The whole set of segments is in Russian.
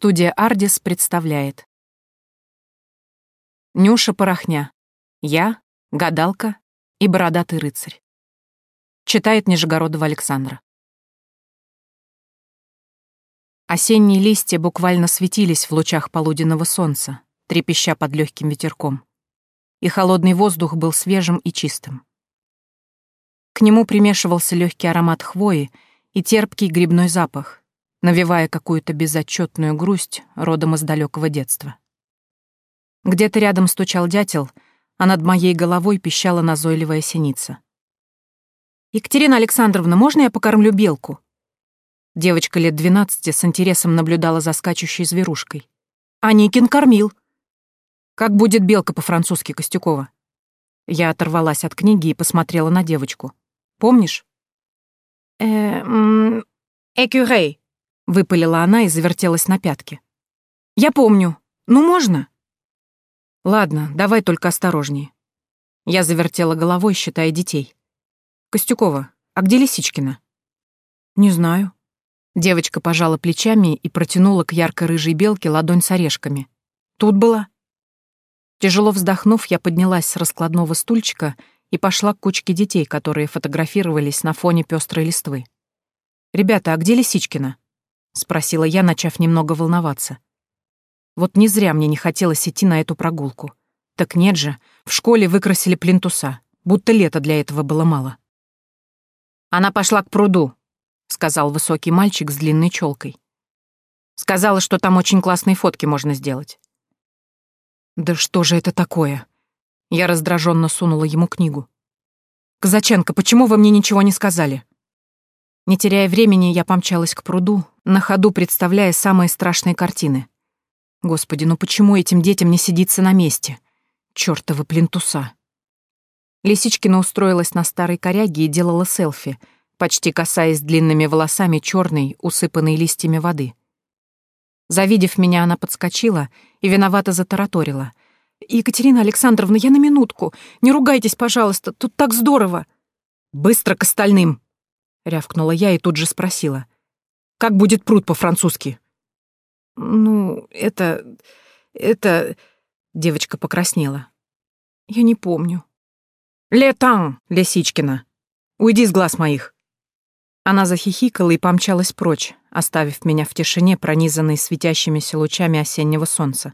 Студия «Ардис» представляет Нюша Порохня. Я, гадалка и бородатый рыцарь. Читает Нижегородова Александра. Осенние листья буквально светились в лучах полуденного солнца, трепеща под легким ветерком. И холодный воздух был свежим и чистым. К нему примешивался легкий аромат хвои и терпкий грибной запах, навевая какую-то безотчетную грусть родом из далекого детства. Где-то рядом стучал дятел, а над моей головой пищала назойливая синица. «Екатерина Александровна, можно я покормлю белку?» Девочка лет двенадцати с интересом наблюдала за скачущей зверушкой. «А Никин кормил». «Как будет белка по-французски, Костюкова?» Я оторвалась от книги и посмотрела на девочку. «Помнишь?» «Э, «Экюрей», — выпалила она и завертелась на пятки. «Я помню. Ну, можно?» Ладно, давай только осторожнее. Я завертела головой, считая детей. Костюкова, а где Лисичкина? Не знаю. Девочка пожала плечами и протянула к ярко-рыжей белке ладонь с орешками. Тут была. Тяжело вздохнув, я поднялась с раскладного стульчика и пошла к кучке детей, которые фотографировались на фоне пестрой листвы. «Ребята, а где Лисичкина?» — спросила я, начав немного волноваться. Вот не зря мне не хотелось идти на эту прогулку. Так нет же, в школе выкрасили плинтуса, будто лето для этого было мало. «Она пошла к пруду», — сказал высокий мальчик с длинной челкой. «Сказала, что там очень классные фотки можно сделать». «Да что же это такое?» Я раздраженно сунула ему книгу. «Казаченко, почему вы мне ничего не сказали?» Не теряя времени, я помчалась к пруду, на ходу представляя самые страшные картины. Господи, ну почему этим детям не сидится на месте? Чёртовы плинтуса. Лисичкина устроилась на старой коряге и делала селфи, почти касаясь длинными волосами черной, усыпанной листьями воды. Завидев меня, она подскочила и виновато затараторила. «Екатерина Александровна, я на минутку. Не ругайтесь, пожалуйста, тут так здорово!» «Быстро к остальным!» — рявкнула я и тут же спросила. «Как будет пруд по-французски?» «Ну, это... это...» Девочка покраснела. «Я не помню». «Летан, Лисичкина! Уйди с глаз моих!» Она захихикала и помчалась прочь, оставив меня в тишине, пронизанной светящимися лучами осеннего солнца.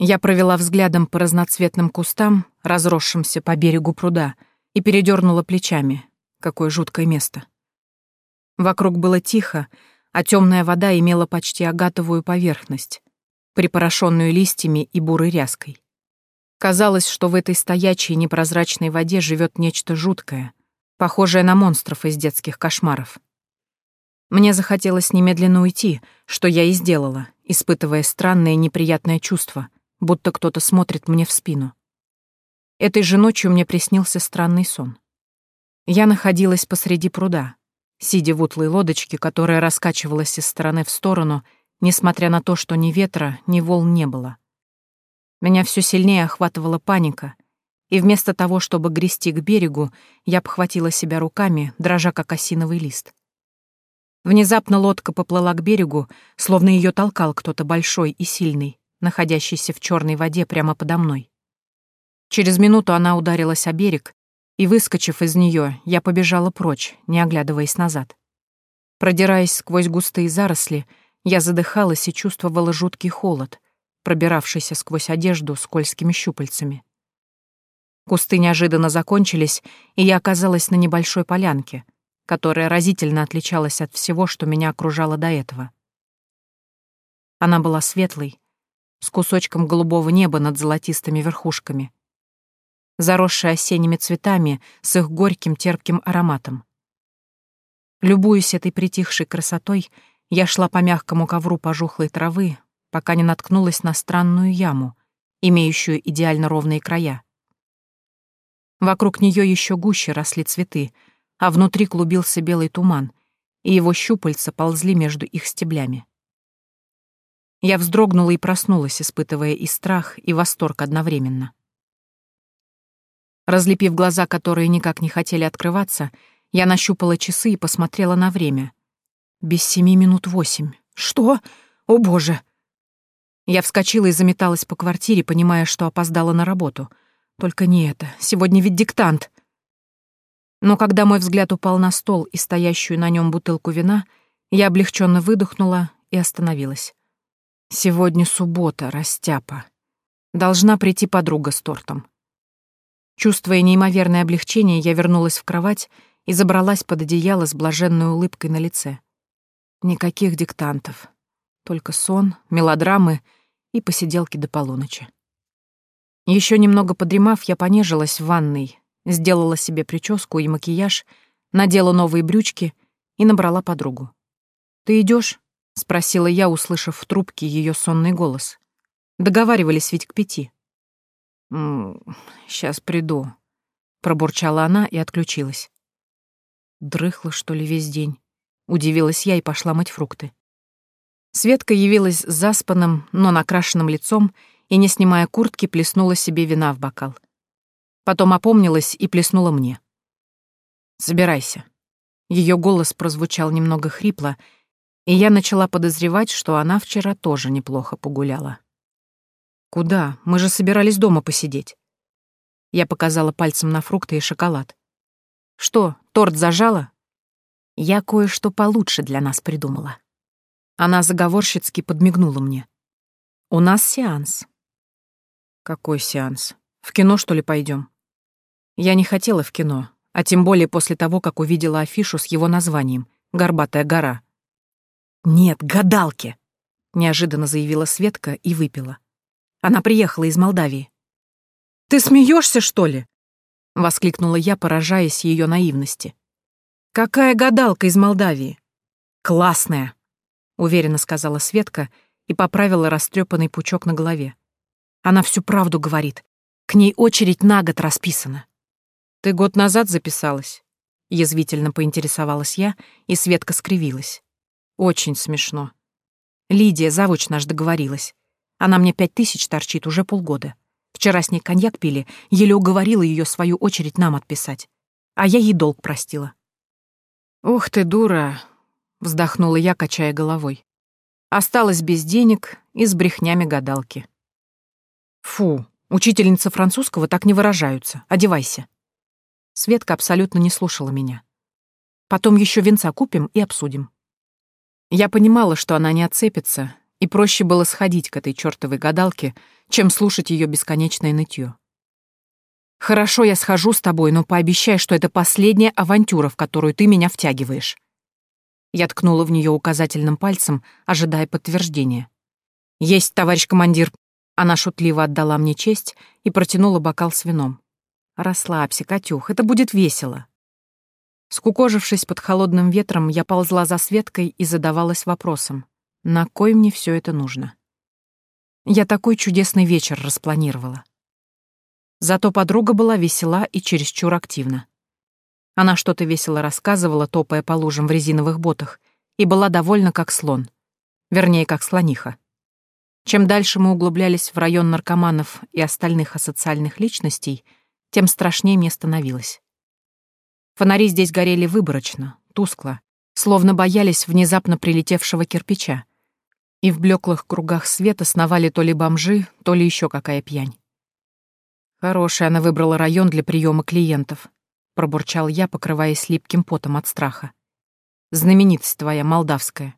Я провела взглядом по разноцветным кустам, разросшимся по берегу пруда, и передернула плечами. Какое жуткое место. Вокруг было тихо, а темная вода имела почти агатовую поверхность, припорошенную листьями и бурой ряской. Казалось, что в этой стоячей непрозрачной воде живет нечто жуткое, похожее на монстров из детских кошмаров. Мне захотелось немедленно уйти, что я и сделала, испытывая странное неприятное чувство, будто кто-то смотрит мне в спину. Этой же ночью мне приснился странный сон. Я находилась посреди пруда, сидя в утлой лодочке, которая раскачивалась из стороны в сторону, несмотря на то, что ни ветра, ни волн не было. Меня все сильнее охватывала паника, и вместо того, чтобы грести к берегу, я обхватила себя руками, дрожа как осиновый лист. Внезапно лодка поплыла к берегу, словно ее толкал кто-то большой и сильный, находящийся в черной воде прямо подо мной. Через минуту она ударилась о берег, и, выскочив из нее, я побежала прочь, не оглядываясь назад. Продираясь сквозь густые заросли, я задыхалась и чувствовала жуткий холод, пробиравшийся сквозь одежду скользкими щупальцами. Кусты неожиданно закончились, и я оказалась на небольшой полянке, которая разительно отличалась от всего, что меня окружало до этого. Она была светлой, с кусочком голубого неба над золотистыми верхушками, заросшая осенними цветами с их горьким терпким ароматом. Любуясь этой притихшей красотой, я шла по мягкому ковру пожухлой травы, пока не наткнулась на странную яму, имеющую идеально ровные края. Вокруг нее еще гуще росли цветы, а внутри клубился белый туман, и его щупальца ползли между их стеблями. Я вздрогнула и проснулась, испытывая и страх, и восторг одновременно. Разлепив глаза, которые никак не хотели открываться, я нащупала часы и посмотрела на время. Без семи минут восемь. Что? О, боже!» Я вскочила и заметалась по квартире, понимая, что опоздала на работу. Только не это. Сегодня ведь диктант. Но когда мой взгляд упал на стол и стоящую на нем бутылку вина, я облегченно выдохнула и остановилась. Сегодня суббота, растяпа. Должна прийти подруга с тортом. Чувствуя неимоверное облегчение, я вернулась в кровать и забралась под одеяло с блаженной улыбкой на лице. Никаких диктантов. Только сон, мелодрамы и посиделки до полуночи. Еще немного подремав, я понежилась в ванной, сделала себе прическу и макияж, надела новые брючки и набрала подругу. «Ты идешь? спросила я, услышав в трубке ее сонный голос. Договаривались ведь к пяти. «Сейчас приду», — пробурчала она и отключилась. Дрыхла, что ли, весь день? Удивилась я и пошла мыть фрукты. Светка явилась с заспанным, но накрашенным лицом и, не снимая куртки, плеснула себе вина в бокал. Потом опомнилась и плеснула мне. «Собирайся». Ее голос прозвучал немного хрипло, и я начала подозревать, что она вчера тоже неплохо погуляла. «Куда? Мы же собирались дома посидеть». Я показала пальцем на фрукты и шоколад. «Что, торт зажала?» «Я кое-что получше для нас придумала». Она заговорщицки подмигнула мне. «У нас сеанс». «Какой сеанс? В кино, что ли, пойдем? Я не хотела в кино, а тем более после того, как увидела афишу с его названием «Горбатая гора». «Нет, гадалки!» — неожиданно заявила Светка и выпила. Она приехала из Молдавии. «Ты смеешься, что ли?» — воскликнула я, поражаясь ее наивности. «Какая гадалка из Молдавии?» «Классная!» — уверенно сказала Светка и поправила растрепанный пучок на голове. «Она всю правду говорит. К ней очередь на год расписана». «Ты год назад записалась?» — язвительно поинтересовалась я, и Светка скривилась. «Очень смешно. Лидия, завуч наш, договорилась. Она мне пять тысяч торчит уже полгода. Вчера с ней коньяк пили, еле уговорила ее свою очередь нам отписать. А я ей долг простила. «Ух ты, дура!» — вздохнула я, качая головой. Осталась без денег и с брехнями гадалки. «Фу, учительница французского так не выражаются. Одевайся». Светка абсолютно не слушала меня. «Потом еще венца купим и обсудим». Я понимала, что она не отцепится, и проще было сходить к этой чертовой гадалке, чем слушать ее бесконечное нытье. «Хорошо, я схожу с тобой, но пообещай, что это последняя авантюра, в которую ты меня втягиваешь». Я ткнула в нее указательным пальцем, ожидая подтверждения. «Есть, товарищ командир». Она шутливо отдала мне честь и протянула бокал с вином. «Расслабься, Катюх, это будет весело». Скукожившись под холодным ветром, я ползла за Светкой и задавалась вопросом. На кой мне все это нужно? Я такой чудесный вечер распланировала. Зато подруга была весела и чересчур активна. Она что-то весело рассказывала, топая по лужам в резиновых ботах, и была довольна как слон. Вернее, как слониха. Чем дальше мы углублялись в район наркоманов и остальных асоциальных личностей, тем страшнее мне становилось. Фонари здесь горели выборочно, тускло, словно боялись внезапно прилетевшего кирпича, и в блеклых кругах света сновали то ли бомжи, то ли еще какая пьянь. Хороший она выбрала район для приема клиентов, пробурчал я, покрываясь липким потом от страха. Знаменитость твоя, молдавская.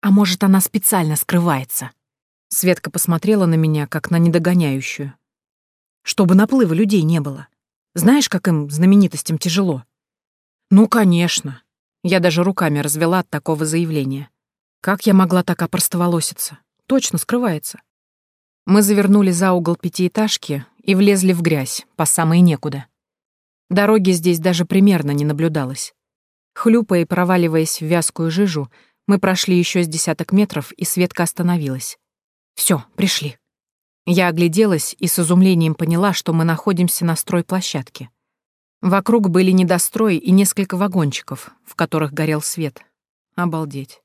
А может, она специально скрывается? Светка посмотрела на меня, как на недогоняющую. Чтобы наплыва людей не было. Знаешь, как им, знаменитостям, тяжело? Ну, конечно. Я даже руками развела от такого заявления. Как я могла так опростоволоситься? Точно скрывается. Мы завернули за угол пятиэтажки и влезли в грязь, по самой некуда. Дороги здесь даже примерно не наблюдалось. Хлюпая и проваливаясь в вязкую жижу, мы прошли еще с десяток метров, и Светка остановилась. Все, пришли. Я огляделась и с изумлением поняла, что мы находимся на стройплощадке. Вокруг были недострои и несколько вагончиков, в которых горел свет. Обалдеть.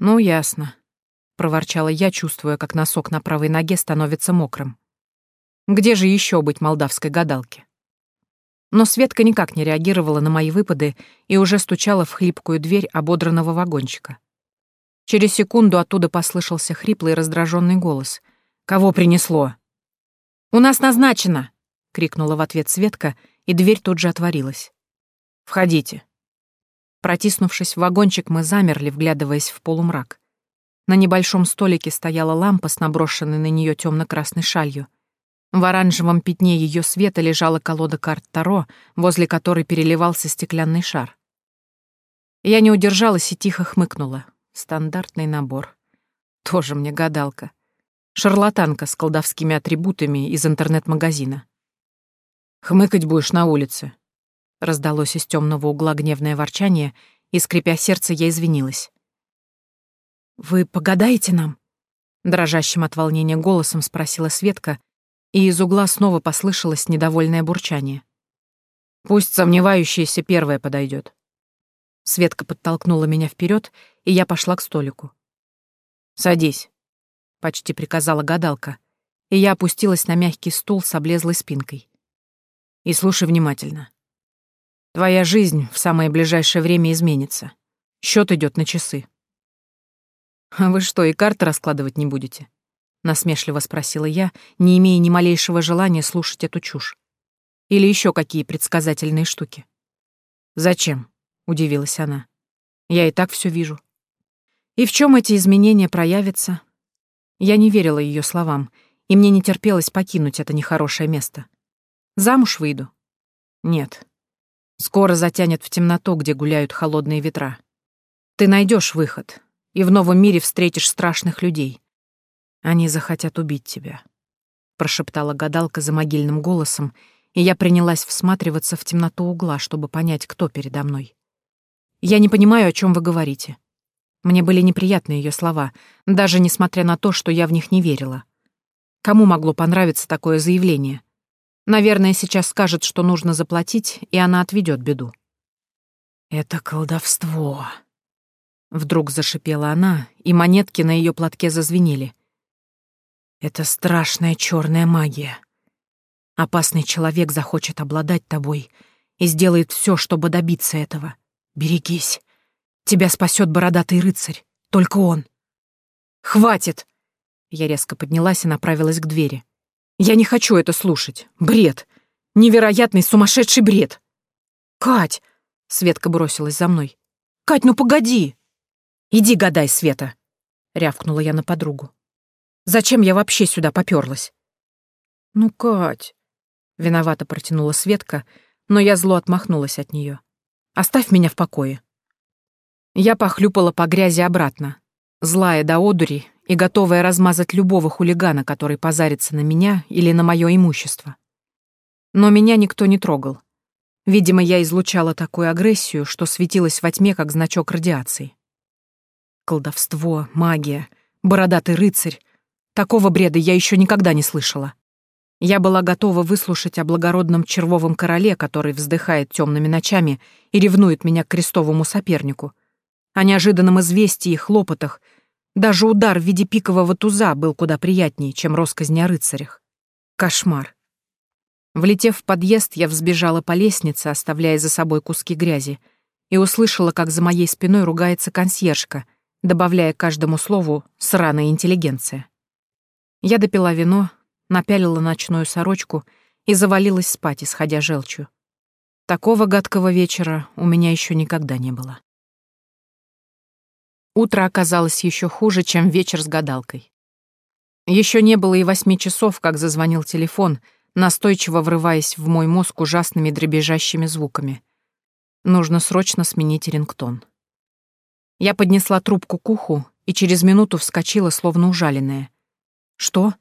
«Ну, ясно», — проворчала я, чувствуя, как носок на правой ноге становится мокрым. «Где же еще быть молдавской гадалке?» Но Светка никак не реагировала на мои выпады и уже стучала в хлипкую дверь ободранного вагончика. Через секунду оттуда послышался хриплый раздраженный голос. «Кого принесло?» «У нас назначено!» — крикнула в ответ Светка, и дверь тут же отворилась. «Входите». Протиснувшись в вагончик, мы замерли, вглядываясь в полумрак. На небольшом столике стояла лампа с наброшенной на нее темно-красной шалью. В оранжевом пятне ее света лежала колода карт Таро, возле которой переливался стеклянный шар. Я не удержалась и тихо хмыкнула. Стандартный набор. Тоже мне гадалка. Шарлатанка с колдовскими атрибутами из интернет-магазина. «Хмыкать будешь на улице», — раздалось из темного угла гневное ворчание, и, скрипя сердце, я извинилась. «Вы погадаете нам?» — дрожащим от волнения голосом спросила Светка, и из угла снова послышалось недовольное бурчание. «Пусть сомневающаяся первая подойдет. Светка подтолкнула меня вперед, и я пошла к столику. «Садись», — почти приказала гадалка, и я опустилась на мягкий стул с облезлой спинкой. «И слушай внимательно. Твоя жизнь в самое ближайшее время изменится. Счет идет на часы». «А вы что, и карты раскладывать не будете?» — насмешливо спросила я, не имея ни малейшего желания слушать эту чушь. «Или еще какие предсказательные штуки?» «Зачем?» — удивилась она. «Я и так все вижу». И в чем эти изменения проявятся? Я не верила ее словам, и мне не терпелось покинуть это нехорошее место. Замуж выйду? Нет. Скоро затянет в темноту, где гуляют холодные ветра. Ты найдешь выход, и в новом мире встретишь страшных людей. Они захотят убить тебя», — прошептала гадалка за могильным голосом, и я принялась всматриваться в темноту угла, чтобы понять, кто передо мной. «Я не понимаю, о чем вы говорите». Мне были неприятны ее слова, даже несмотря на то, что я в них не верила. Кому могло понравиться такое заявление? Наверное, сейчас скажет, что нужно заплатить, и она отведет беду. «Это колдовство», — вдруг зашипела она, и монетки на ее платке зазвенели. Это страшная черная магия. Опасный человек захочет обладать тобой и сделает все, чтобы добиться этого. Берегись. Тебя спасет бородатый рыцарь. Только он. Хватит! Я резко поднялась и направилась к двери. Я не хочу это слушать. Бред. Невероятный сумасшедший бред. Кать! Светка бросилась за мной. Кать, ну погоди! Иди гадай, Света! Рявкнула я на подругу. Зачем я вообще сюда попёрлась? Ну, Кать, виновато протянула Светка, но я зло отмахнулась от неё. Оставь меня в покое. Я похлюпала по грязи обратно, злая до одури и готовая размазать любого хулигана, который позарится на меня или на моё имущество. Но меня никто не трогал. Видимо, я излучала такую агрессию, что светилась во тьме, как значок радиации. Колдовство, магия, бородатый рыцарь, Такого бреда я еще никогда не слышала. Я была готова выслушать о благородном червовом короле, который вздыхает темными ночами и ревнует меня к крестовому сопернику. О неожиданном известии и хлопотах. Даже удар в виде пикового туза был куда приятнее, чем росказни о рыцарях. Кошмар. Влетев в подъезд, я взбежала по лестнице, оставляя за собой куски грязи, и услышала, как за моей спиной ругается консьержка, добавляя каждому слову «сраная интеллигенция». Я допила вино, напялила ночную сорочку и завалилась спать, исходя желчью. Такого гадкого вечера у меня еще никогда не было. Утро оказалось еще хуже, чем вечер с гадалкой. Еще не было и восьми часов, как зазвонил телефон, настойчиво врываясь в мой мозг ужасными дребезжащими звуками. Нужно срочно сменить рингтон. Я поднесла трубку к уху и через минуту вскочила, словно ужаленная. «Что?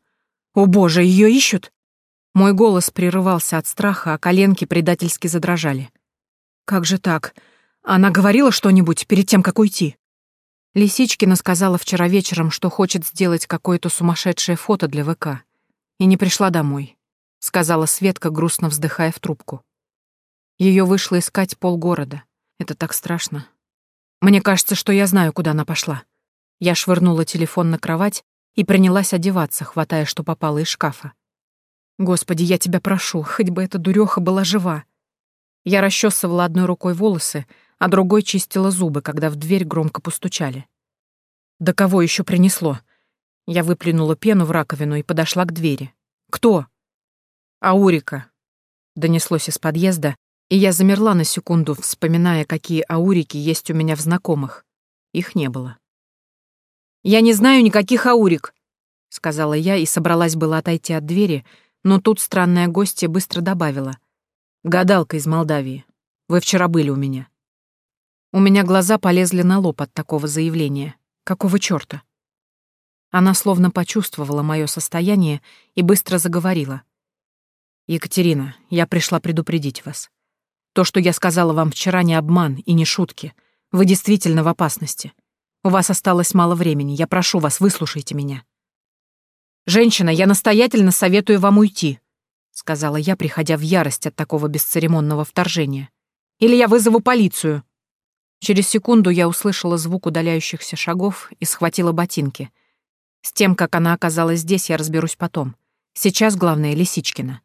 О боже, ее ищут?» Мой голос прерывался от страха, а коленки предательски задрожали. «Как же так? Она говорила что-нибудь перед тем, как уйти?» Лисичкина сказала вчера вечером, что хочет сделать какое-то сумасшедшее фото для ВК. И не пришла домой, — сказала Светка, грустно вздыхая в трубку. Ее вышло искать полгорода. Это так страшно. Мне кажется, что я знаю, куда она пошла. Я швырнула телефон на кровать и принялась одеваться, хватая, что попало из шкафа. «Господи, я тебя прошу, хоть бы эта дуреха была жива!» Я расчесывала одной рукой волосы, а другой чистила зубы, когда в дверь громко постучали. «Да кого еще принесло?» Я выплюнула пену в раковину и подошла к двери. «Кто?» «Аурика», — донеслось из подъезда, и я замерла на секунду, вспоминая, какие аурики есть у меня в знакомых. Их не было. «Я не знаю никаких аурик», — сказала я и собралась было отойти от двери, но тут странная гостья быстро добавила. «Гадалка из Молдавии. Вы вчера были у меня». У меня глаза полезли на лоб от такого заявления. Какого чёрта? Она словно почувствовала мое состояние и быстро заговорила. «Екатерина, я пришла предупредить вас. То, что я сказала вам вчера, не обман и не шутки. Вы действительно в опасности. У вас осталось мало времени. Я прошу вас, выслушайте меня». «Женщина, я настоятельно советую вам уйти», — сказала я, приходя в ярость от такого бесцеремонного вторжения. «Или я вызову полицию». Через секунду я услышала звук удаляющихся шагов и схватила ботинки. С тем, как она оказалась здесь, я разберусь потом. Сейчас главное — Лисичкина.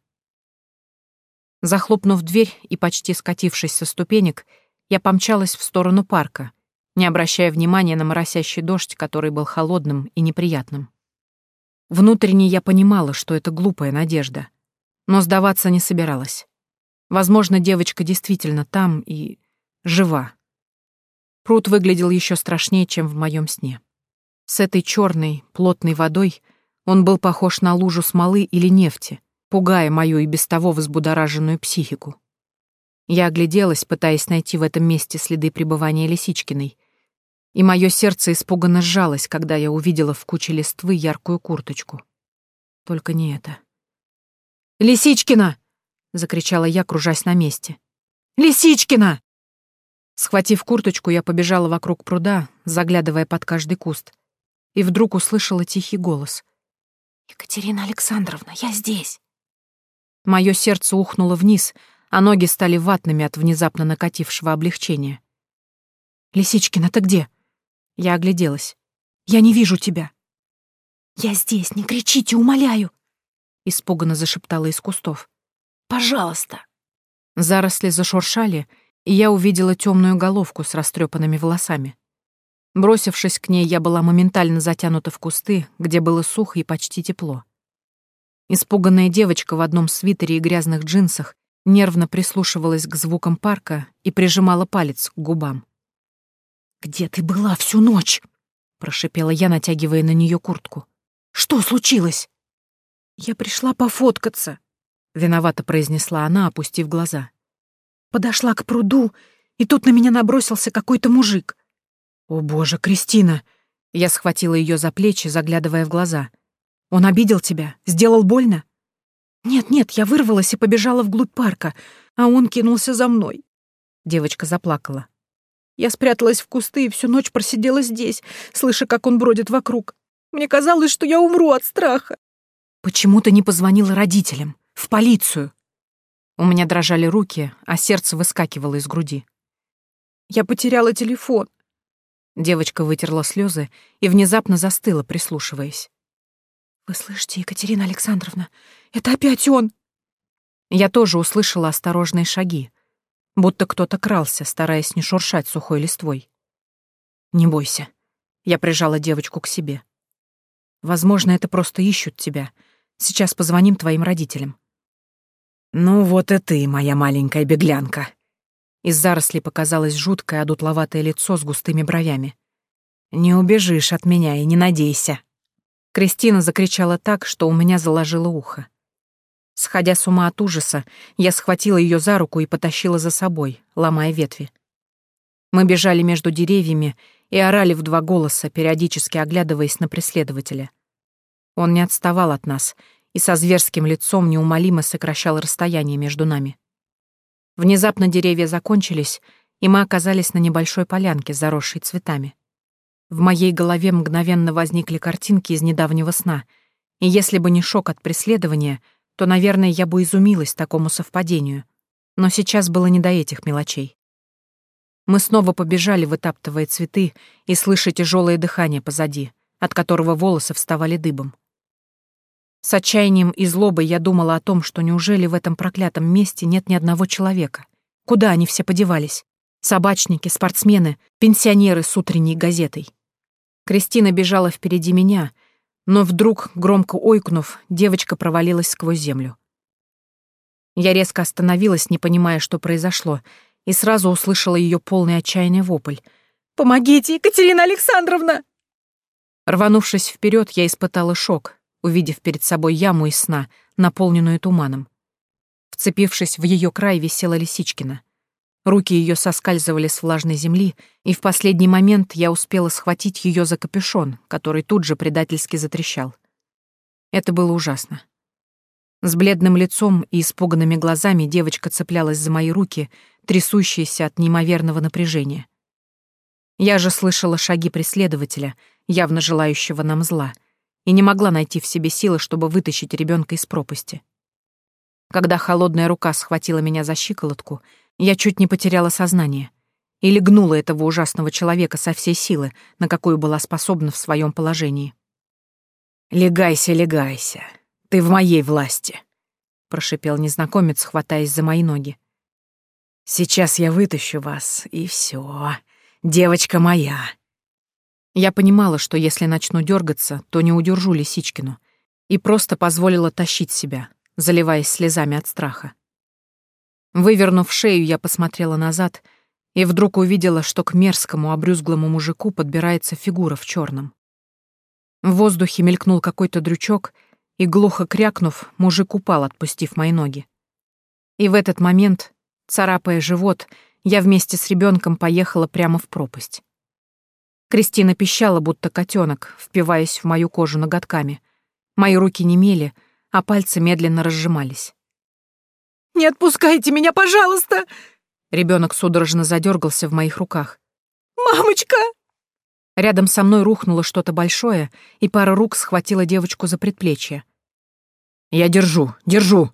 Захлопнув дверь и почти скатившись со ступенек, я помчалась в сторону парка, не обращая внимания на моросящий дождь, который был холодным и неприятным. Внутренне я понимала, что это глупая надежда, но сдаваться не собиралась. Возможно, девочка действительно там и жива. Пруд выглядел еще страшнее, чем в моем сне. С этой черной, плотной водой он был похож на лужу смолы или нефти, пугая мою и без того взбудораженную психику. Я огляделась, пытаясь найти в этом месте следы пребывания Лисичкиной, и мое сердце испуганно сжалось, когда я увидела в куче листвы яркую курточку. Только не это. «Лисичкина!» — закричала я, кружась на месте. «Лисичкина!» Схватив курточку, я побежала вокруг пруда, заглядывая под каждый куст, и вдруг услышала тихий голос. «Екатерина Александровна, я здесь!» Мое сердце ухнуло вниз, а ноги стали ватными от внезапно накатившего облегчения. «Лисичкина, ты где?» Я огляделась. «Я не вижу тебя!» «Я здесь, не кричите, умоляю!» Испуганно зашептала из кустов. «Пожалуйста!» Заросли зашуршали, и я увидела темную головку с растрепанными волосами. Бросившись к ней, я была моментально затянута в кусты, где было сухо и почти тепло. Испуганная девочка в одном свитере и грязных джинсах нервно прислушивалась к звукам парка и прижимала палец к губам. «Где ты была всю ночь?» — прошипела я, натягивая на нее куртку. «Что случилось?» «Я пришла пофоткаться», — виновато произнесла она, опустив глаза. Подошла к пруду, и тут на меня набросился какой-то мужик. «О боже, Кристина!» Я схватила ее за плечи, заглядывая в глаза. «Он обидел тебя? Сделал больно?» «Нет-нет, я вырвалась и побежала вглубь парка, а он кинулся за мной». Девочка заплакала. Я спряталась в кусты и всю ночь просидела здесь, слыша, как он бродит вокруг. Мне казалось, что я умру от страха. «Почему ты не позвонила родителям? В полицию?» У меня дрожали руки, а сердце выскакивало из груди. «Я потеряла телефон». Девочка вытерла слезы и внезапно застыла, прислушиваясь. «Вы слышите, Екатерина Александровна? Это опять он!» Я тоже услышала осторожные шаги, будто кто-то крался, стараясь не шуршать сухой листвой. «Не бойся», — я прижала девочку к себе. «Возможно, это просто ищут тебя. Сейчас позвоним твоим родителям». «Ну вот и ты, моя маленькая беглянка». Из зарослей показалось жуткое одутловатое лицо с густыми бровями. «Не убежишь от меня и не надейся». Кристина закричала так, что у меня заложило ухо. Сходя с ума от ужаса, я схватила ее за руку и потащила за собой, ломая ветви. Мы бежали между деревьями и орали в два голоса, периодически оглядываясь на преследователя. Он не отставал от нас — и со зверским лицом неумолимо сокращал расстояние между нами. Внезапно деревья закончились, и мы оказались на небольшой полянке, заросшей цветами. В моей голове мгновенно возникли картинки из недавнего сна, и если бы не шок от преследования, то, наверное, я бы изумилась такому совпадению. Но сейчас было не до этих мелочей. Мы снова побежали, вытаптывая цветы, и слыша тяжелое дыхание позади, от которого волосы вставали дыбом. С отчаянием и злобой я думала о том, что неужели в этом проклятом месте нет ни одного человека? Куда они все подевались? Собачники, спортсмены, пенсионеры с утренней газетой. Кристина бежала впереди меня, но вдруг, громко ойкнув, девочка провалилась сквозь землю. Я резко остановилась, не понимая, что произошло, и сразу услышала ее полный отчаянный вопль. «Помогите, Екатерина Александровна!» Рванувшись вперед, я испытала шок, увидев перед собой яму из сна, наполненную туманом. Вцепившись в ее край, висела Лисичкина. Руки ее соскальзывали с влажной земли, и в последний момент я успела схватить ее за капюшон, который тут же предательски затрещал. Это было ужасно. С бледным лицом и испуганными глазами девочка цеплялась за мои руки, трясущиеся от неимоверного напряжения. Я же слышала шаги преследователя, явно желающего нам зла, и не могла найти в себе силы, чтобы вытащить ребенка из пропасти. Когда холодная рука схватила меня за щиколотку, я чуть не потеряла сознание и легнула этого ужасного человека со всей силы, на какую была способна в своем положении. «Легайся, легайся», «Ты в моей власти», — прошипел незнакомец, хватаясь за мои ноги. «Сейчас я вытащу вас, и все. Девочка моя». Я понимала, что если начну дергаться, то не удержу Лисичкину, и просто позволила тащить себя, заливаясь слезами от страха. Вывернув шею, я посмотрела назад и вдруг увидела, что к мерзкому обрюзглому мужику подбирается фигура в черном. В воздухе мелькнул какой-то дрючок, и, глухо крякнув, мужик упал, отпустив мои ноги. И в этот момент, царапая живот, я вместе с ребенком поехала прямо в пропасть. Кристина пищала, будто котенок, впиваясь в мою кожу ноготками. Мои руки немели, а пальцы медленно разжимались. «Не отпускайте меня, пожалуйста!» Ребенок судорожно задергался в моих руках. «Мамочка!» Рядом со мной рухнуло что-то большое, и пара рук схватила девочку за предплечье. «Я держу, держу!»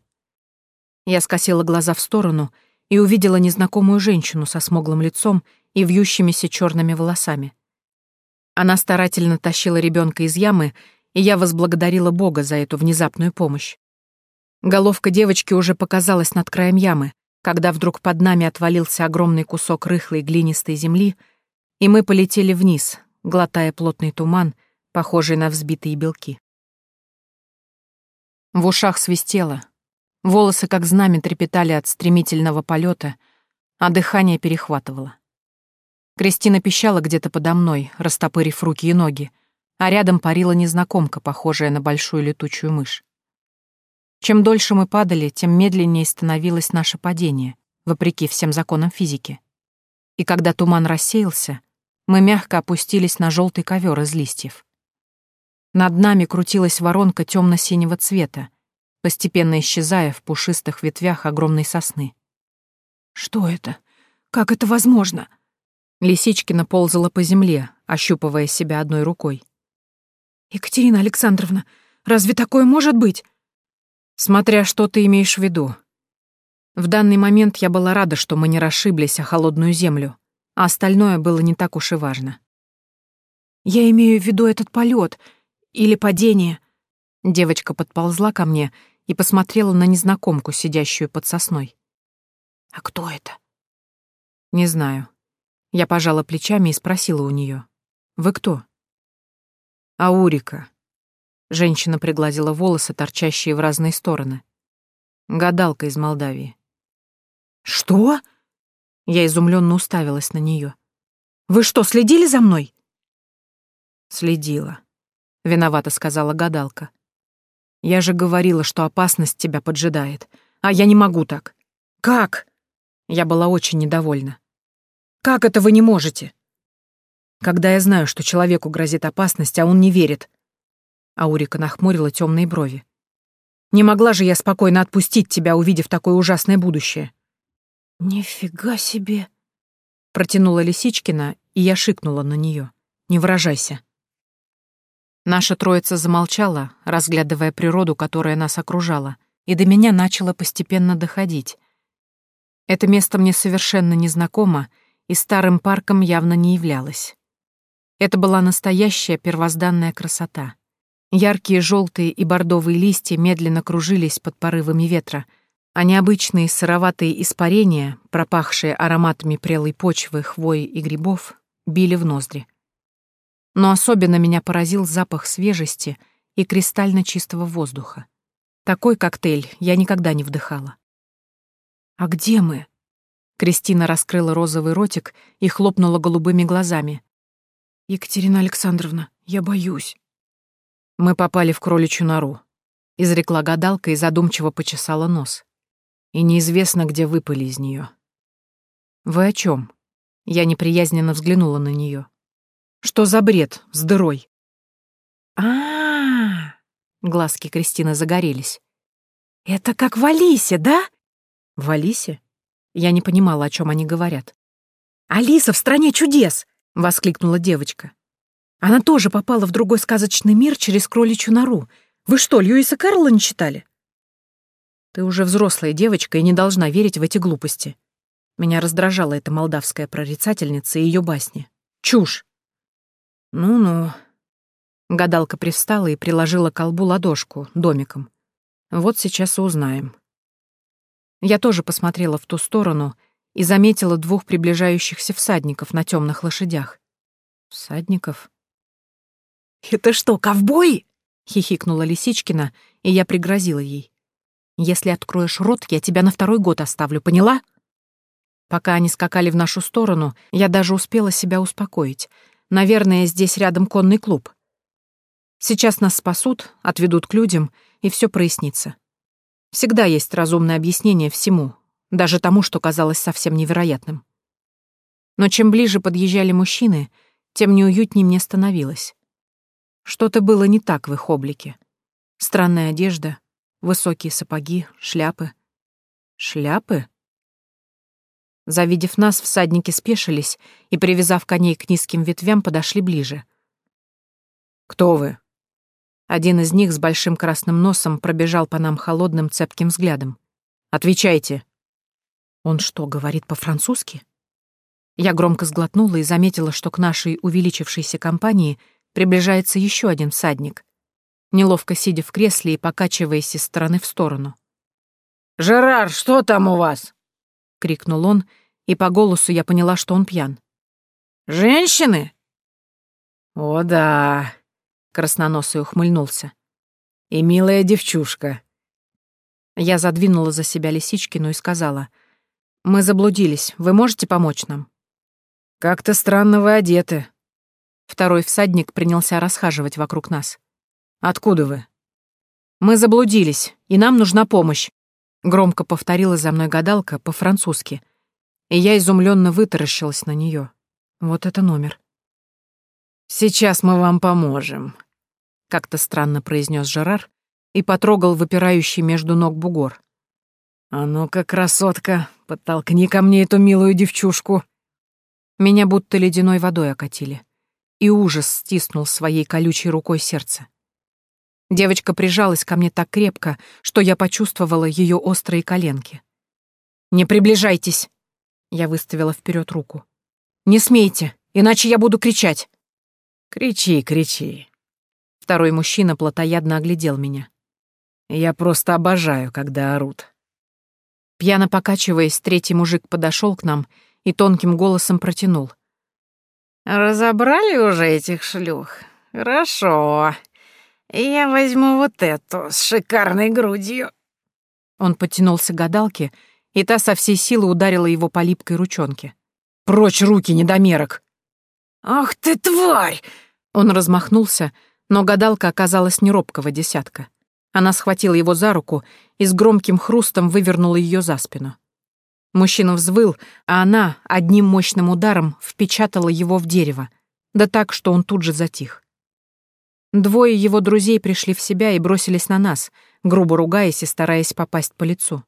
Я скосила глаза в сторону и увидела незнакомую женщину со смуглым лицом и вьющимися черными волосами. Она старательно тащила ребенка из ямы, и я возблагодарила Бога за эту внезапную помощь. Головка девочки уже показалась над краем ямы, когда вдруг под нами отвалился огромный кусок рыхлой глинистой земли, и мы полетели вниз, глотая плотный туман, похожий на взбитые белки. В ушах свистело, волосы как знамя трепетали от стремительного полета, а дыхание перехватывало. Кристина пищала где-то подо мной, растопырив руки и ноги, а рядом парила незнакомка, похожая на большую летучую мышь. Чем дольше мы падали, тем медленнее становилось наше падение, вопреки всем законам физики. И когда туман рассеялся, мы мягко опустились на желтый ковер из листьев. Над нами крутилась воронка темно-синего цвета, постепенно исчезая в пушистых ветвях огромной сосны. «Что это? Как это возможно?» Лисичкина ползала по земле, ощупывая себя одной рукой. «Екатерина Александровна, разве такое может быть?» «Смотря что ты имеешь в виду. В данный момент я была рада, что мы не расшиблись о холодную землю, а остальное было не так уж и важно. «Я имею в виду этот полет или падение». Девочка подползла ко мне и посмотрела на незнакомку, сидящую под сосной. «А кто это?» «Не знаю». Я пожала плечами и спросила у нее: «Вы кто?» «Аурика». Женщина пригладила волосы, торчащие в разные стороны. Гадалка из Молдавии. «Что?» Я изумленно уставилась на нее. «Вы что, следили за мной?» «Следила», — виновато сказала гадалка. «Я же говорила, что опасность тебя поджидает, а я не могу так». «Как?» Я была очень недовольна. «Как это вы не можете?» «Когда я знаю, что человеку грозит опасность, а он не верит». Аурика нахмурила темные брови. «Не могла же я спокойно отпустить тебя, увидев такое ужасное будущее». «Нифига себе!» — протянула Лисичкина, и я шикнула на нее. «Не выражайся». Наша троица замолчала, разглядывая природу, которая нас окружала, и до меня начало постепенно доходить. Это место мне совершенно незнакомо и старым парком явно не являлось. Это была настоящая первозданная красота. Яркие желтые и бордовые листья медленно кружились под порывами ветра — а необычные сыроватые испарения, пропахшие ароматами прелой почвы, хвои и грибов, били в ноздри. Но особенно меня поразил запах свежести и кристально чистого воздуха. Такой коктейль я никогда не вдыхала. «А где мы?» Кристина раскрыла розовый ротик и хлопнула голубыми глазами. «Екатерина Александровна, я боюсь». «Мы попали в кроличью нору», — изрекла гадалка и задумчиво почесала нос. «И неизвестно, где выпали из нее. «Вы о чем? Я неприязненно взглянула на нее. «Что за бред с дырой?» а, -а, -а Глазки Кристины загорелись. «Это как в Алисе, да?» «В Алисе?» Я не понимала, о чем они говорят. «Алиса в стране чудес!» — воскликнула девочка. «Она тоже попала в другой сказочный мир через кроличью нору. Вы что, Льюиса Карла не читали?» «Ты уже взрослая девочка и не должна верить в эти глупости», меня раздражала эта молдавская прорицательница и ее басни. Чушь! Ну-ну. Гадалка пристала и приложила к колбу ладошку домиком. Вот сейчас и узнаем. Я тоже посмотрела в ту сторону и заметила двух приближающихся всадников на темных лошадях. Всадников? «Это что, ковбои?» — хихикнула Лисичкина, и я пригрозила ей. «Если откроешь рот, я тебя на второй год оставлю, поняла?» Пока они скакали в нашу сторону, я даже успела себя успокоить. Наверное, здесь рядом конный клуб. Сейчас нас спасут, отведут к людям, и все прояснится. Всегда есть разумное объяснение всему, даже тому, что казалось совсем невероятным. Но чем ближе подъезжали мужчины, тем неуютнее мне становилось. Что-то было не так в их облике. Странная одежда, высокие сапоги, шляпы. Шляпы? Завидев нас, всадники спешились и, привязав коней к низким ветвям, подошли ближе. «Кто вы?» Один из них с большим красным носом пробежал по нам холодным цепким взглядом. «Отвечайте!» «Он что, говорит по-французски?» Я громко сглотнула и заметила, что к нашей увеличившейся компании приближается еще один всадник, неловко сидя в кресле и покачиваясь из стороны в сторону. «Жерар, что там у вас?» — крикнул он, и по голосу я поняла, что он пьян. «Женщины?» «О да», — красноносый ухмыльнулся. «И милая девчушка». Я задвинула за себя Лисичкину и сказала, «Мы заблудились, вы можете помочь нам?» «Как-то странно вы одеты». Второй всадник принялся расхаживать вокруг нас. «Откуда вы?» «Мы заблудились, и нам нужна помощь», Громко повторила за мной гадалка по-французски, и я изумленно вытаращилась на нее. Вот это номер. «Сейчас мы вам поможем», — как-то странно произнес Жерар и потрогал выпирающий между ног бугор. «А ну-ка, красотка, подтолкни ко мне эту милую девчушку». Меня будто ледяной водой окатили, и ужас стиснул своей колючей рукой сердце. Девочка прижалась ко мне так крепко, что я почувствовала ее острые коленки. «Не приближайтесь!» Я выставила вперед руку. «Не смейте, иначе я буду кричать!» «Кричи, кричи!» Второй мужчина плотоядно оглядел меня. «Я просто обожаю, когда орут». Пьяно покачиваясь, третий мужик подошел к нам и тонким голосом протянул. «Разобрали уже этих шлюх? Хорошо. «Я возьму вот эту с шикарной грудью». Он потянулся к гадалке, и та со всей силы ударила его по липкой ручонке. «Прочь руки, недомерок!» «Ах ты, тварь!» Он размахнулся, но гадалка оказалась не робкого десятка. Она схватила его за руку и с громким хрустом вывернула ее за спину. Мужчина взвыл, а она одним мощным ударом впечатала его в дерево, да так, что он тут же затих. Двое его друзей пришли в себя и бросились на нас, грубо ругаясь и стараясь попасть по лицу.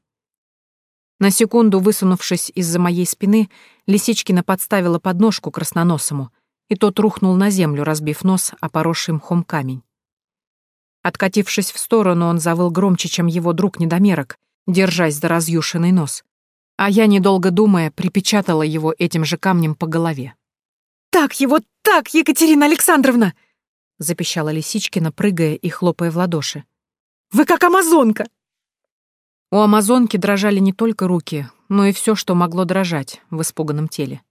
На секунду, высунувшись из-за моей спины, Лисичкина подставила подножку красноносому, и тот рухнул на землю, разбив нос о поросший мхом камень. Откатившись в сторону, он завыл громче, чем его друг-недомерок, держась за разъюшенный нос. А я, недолго думая, припечатала его этим же камнем по голове. «Так его, так, Екатерина Александровна!» — запищала Лисичкина, прыгая и хлопая в ладоши. «Вы как амазонка!» У амазонки дрожали не только руки, но и все, что могло дрожать в испуганном теле.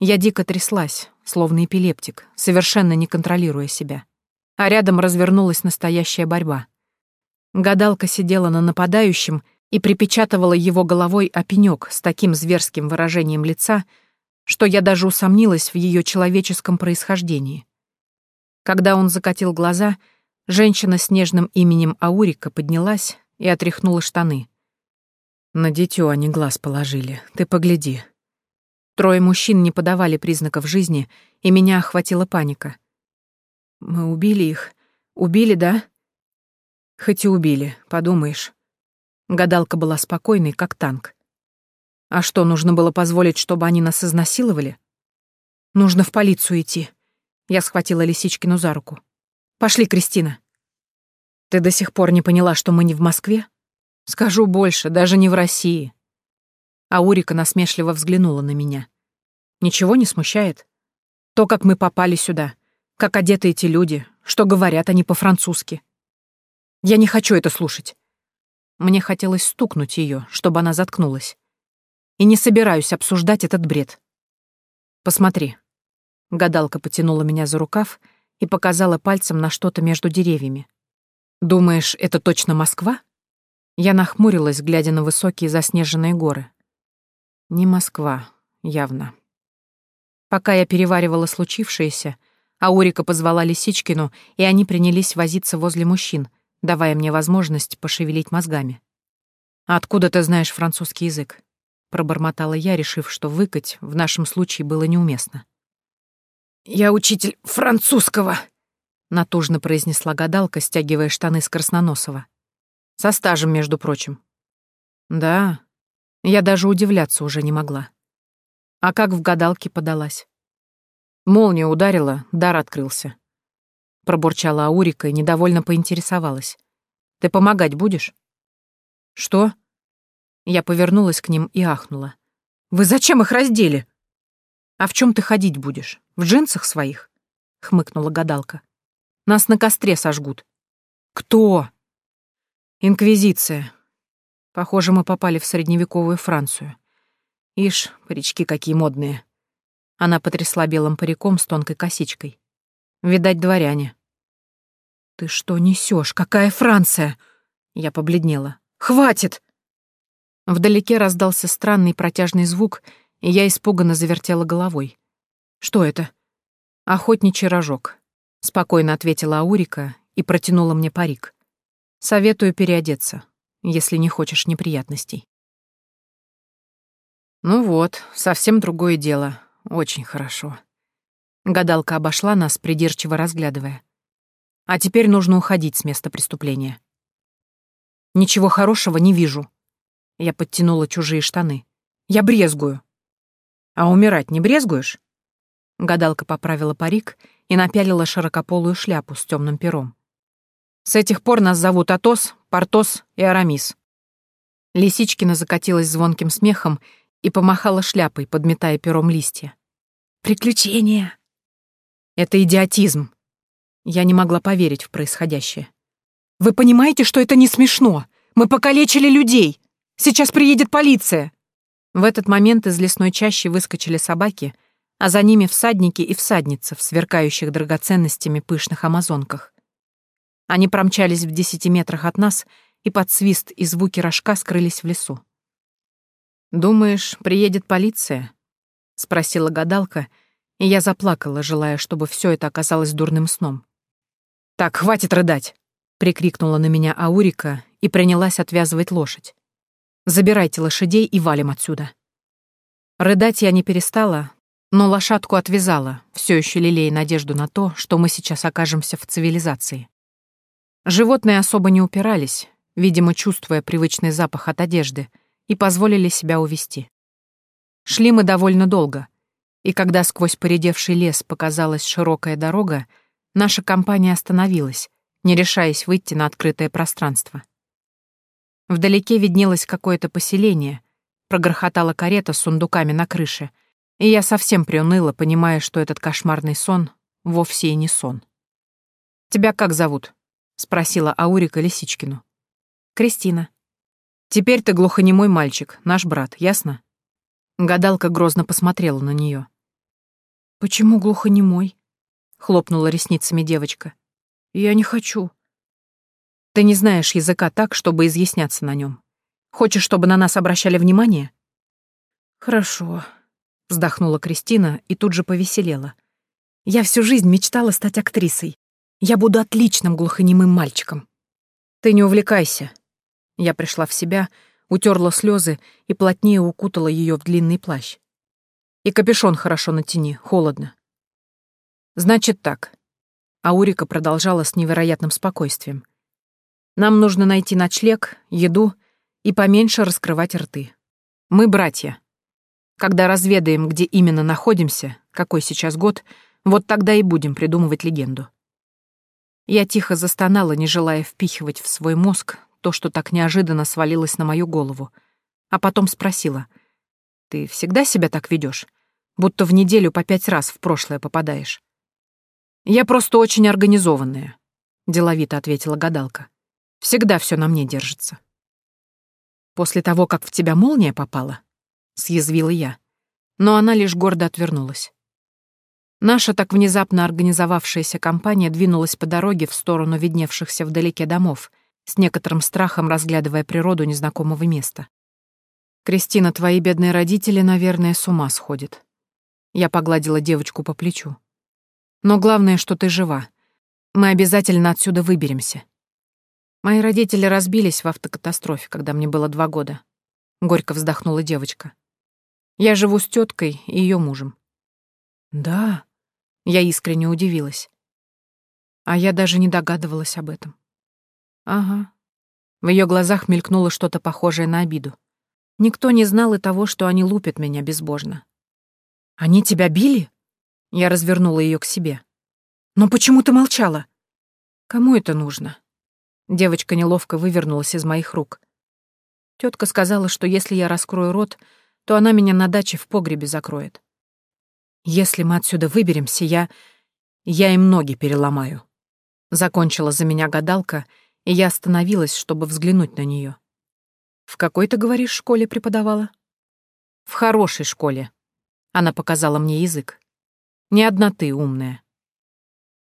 Я дико тряслась, словно эпилептик, совершенно не контролируя себя. А рядом развернулась настоящая борьба. Гадалка сидела на нападающем и припечатывала его головой о пенёк с таким зверским выражением лица, что я даже усомнилась в ее человеческом происхождении. Когда он закатил глаза, женщина с нежным именем Аурика поднялась и отряхнула штаны. На дитё они глаз положили, ты погляди. Трое мужчин не подавали признаков жизни, и меня охватила паника. Мы убили их. Убили, да? Хоть и убили, подумаешь. Гадалка была спокойной, как танк. А что, нужно было позволить, чтобы они нас изнасиловали? Нужно в полицию идти. Я схватила Лисичкину за руку. Пошли, Кристина. Ты до сих пор не поняла, что мы не в Москве? Скажу больше, даже не в России. Аурика насмешливо взглянула на меня. Ничего не смущает? То, как мы попали сюда, как одеты эти люди, что говорят они по-французски. Я не хочу это слушать. Мне хотелось стукнуть ее, чтобы она заткнулась. И не собираюсь обсуждать этот бред. Посмотри. Гадалка потянула меня за рукав и показала пальцем на что-то между деревьями. Думаешь, это точно Москва? Я нахмурилась, глядя на высокие заснеженные горы. Не Москва, явно. Пока я переваривала случившееся, Аурика позвала Лисичкину, и они принялись возиться возле мужчин, давая мне возможность пошевелить мозгами. «А откуда ты знаешь французский язык?» — пробормотала я, решив, что выкать в нашем случае было неуместно. «Я учитель французского», — натужно произнесла гадалка, стягивая штаны с Красноносова. «Со стажем, между прочим». «Да, я даже удивляться уже не могла. А как в гадалке подалась? Молния ударила, дар открылся. Пробурчала Аурика и недовольно поинтересовалась. «Ты помогать будешь?» «Что?» Я повернулась к ним и ахнула. «Вы зачем их раздели?» «А в чем ты ходить будешь? В джинсах своих?» — хмыкнула гадалка. «Нас на костре сожгут». «Кто?» «Инквизиция. Похоже, мы попали в средневековую Францию. Ишь, парички какие модные. Она потрясла белым париком с тонкой косичкой. Видать, дворяне. «Ты что несешь? Какая Франция?» Я побледнела. «Хватит!» Вдалеке раздался странный протяжный звук, и я испуганно завертела головой. «Что это?» «Охотничий рожок», — спокойно ответила Аурика и протянула мне парик. «Советую переодеться если не хочешь неприятностей. Ну вот, совсем другое дело. Очень хорошо. Гадалка обошла нас, придирчиво разглядывая. А теперь нужно уходить с места преступления. Ничего хорошего не вижу. Я подтянула чужие штаны. Я брезгую. А умирать не брезгуешь? Гадалка поправила парик и напялила широкополую шляпу с темным пером. С этих пор нас зовут Атос, Портос и Арамис». Лисичкина закатилась звонким смехом и помахала шляпой, подметая пером листья. «Приключения!» «Это идиотизм!» Я не могла поверить в происходящее. «Вы понимаете, что это не смешно? Мы покалечили людей! Сейчас приедет полиция!» В этот момент из лесной чащи выскочили собаки, а за ними всадники и всадницы в сверкающих драгоценностями пышных амазонках. Они промчались в десяти метрах от нас и под свист и звуки рожка скрылись в лесу. «Думаешь, приедет полиция?» — спросила гадалка, и я заплакала, желая, чтобы все это оказалось дурным сном. «Так, хватит рыдать!» — прикрикнула на меня Аурика и принялась отвязывать лошадь. «Забирайте лошадей и валим отсюда». Рыдать я не перестала, но лошадку отвязала, все еще лелея надежду на то, что мы сейчас окажемся в цивилизации. Животные особо не упирались, видимо, чувствуя привычный запах от одежды, и позволили себя увести. Шли мы довольно долго, и когда сквозь поредевший лес показалась широкая дорога, наша компания остановилась, не решаясь выйти на открытое пространство. Вдалеке виднелось какое-то поселение, прогрохотала карета с сундуками на крыше, и я совсем приуныла, понимая, что этот кошмарный сон вовсе и не сон. «Тебя как зовут?» — спросила Аурика Лисичкину. «Кристина». «Теперь ты глухонемой мальчик, наш брат, ясно?» Гадалка грозно посмотрела на нее. «Почему глухонемой?» — хлопнула ресницами девочка. «Я не хочу». «Ты не знаешь языка так, чтобы изъясняться на нем. Хочешь, чтобы на нас обращали внимание?» «Хорошо», — вздохнула Кристина и тут же повеселела. «Я всю жизнь мечтала стать актрисой. Я буду отличным глухонемым мальчиком». «Ты не увлекайся». Я пришла в себя, утерла слезы и плотнее укутала ее в длинный плащ. И капюшон хорошо натяни, холодно. Значит так. Аурика продолжала с невероятным спокойствием. Нам нужно найти ночлег, еду и поменьше раскрывать рты. Мы братья. Когда разведаем, где именно находимся, какой сейчас год, вот тогда и будем придумывать легенду. Я тихо застонала, не желая впихивать в свой мозг то, что так неожиданно свалилось на мою голову, а потом спросила, «Ты всегда себя так ведешь? будто в неделю по пять раз в прошлое попадаешь. «Я просто очень организованная», — деловито ответила гадалка. «Всегда все на мне держится». «После того, как в тебя молния попала?» — съязвила я. Но она лишь гордо отвернулась. Наша так внезапно организовавшаяся компания двинулась по дороге в сторону видневшихся вдалеке домов, с некоторым страхом разглядывая природу незнакомого места. «Кристина, твои бедные родители, наверное, с ума сходят», я погладила девочку по плечу. Но главное, что ты жива. Мы обязательно отсюда выберемся. Мои родители разбились в автокатастрофе, когда мне было два года. Горько вздохнула девочка. Я живу с теткой и ее мужем. Да, я искренне удивилась. А я даже не догадывалась об этом. Ага. В ее глазах мелькнуло что-то похожее на обиду. Никто не знал и того, что они лупят меня безбожно. «Они тебя били?» Я развернула ее к себе. «Но почему ты молчала?» «Кому это нужно?» Девочка неловко вывернулась из моих рук. Тетка сказала, что если я раскрою рот, то она меня на даче в погребе закроет. «Если мы отсюда выберемся, я... я им ноги переломаю». Закончила за меня гадалка, и я остановилась, чтобы взглянуть на нее. «В какой, ты говоришь, школе преподавала?» «В хорошей школе», она показала мне язык. Не одна ты умная.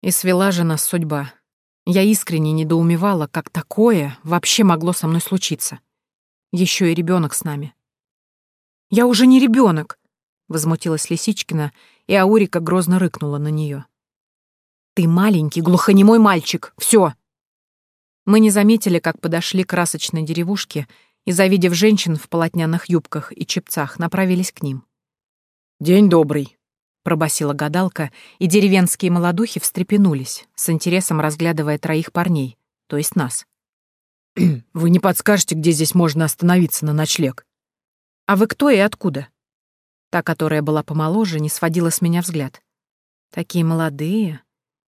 И свела же нас судьба. Я искренне недоумевала, как такое вообще могло со мной случиться. Еще и ребенок с нами. «Я уже не ребенок, возмутилась Лисичкина, и Аурика грозно рыкнула на нее. «Ты маленький, глухонемой мальчик, все. Мы не заметили, как подошли к красочной деревушке и, завидев женщин в полотняных юбках и чепцах, направились к ним. «День добрый», — пробасила гадалка, и деревенские молодухи встрепенулись, с интересом разглядывая троих парней, то есть нас. «Вы не подскажете, где здесь можно остановиться на ночлег?» «А вы кто и откуда?» Та, которая была помоложе, не сводила с меня взгляд. «Такие молодые.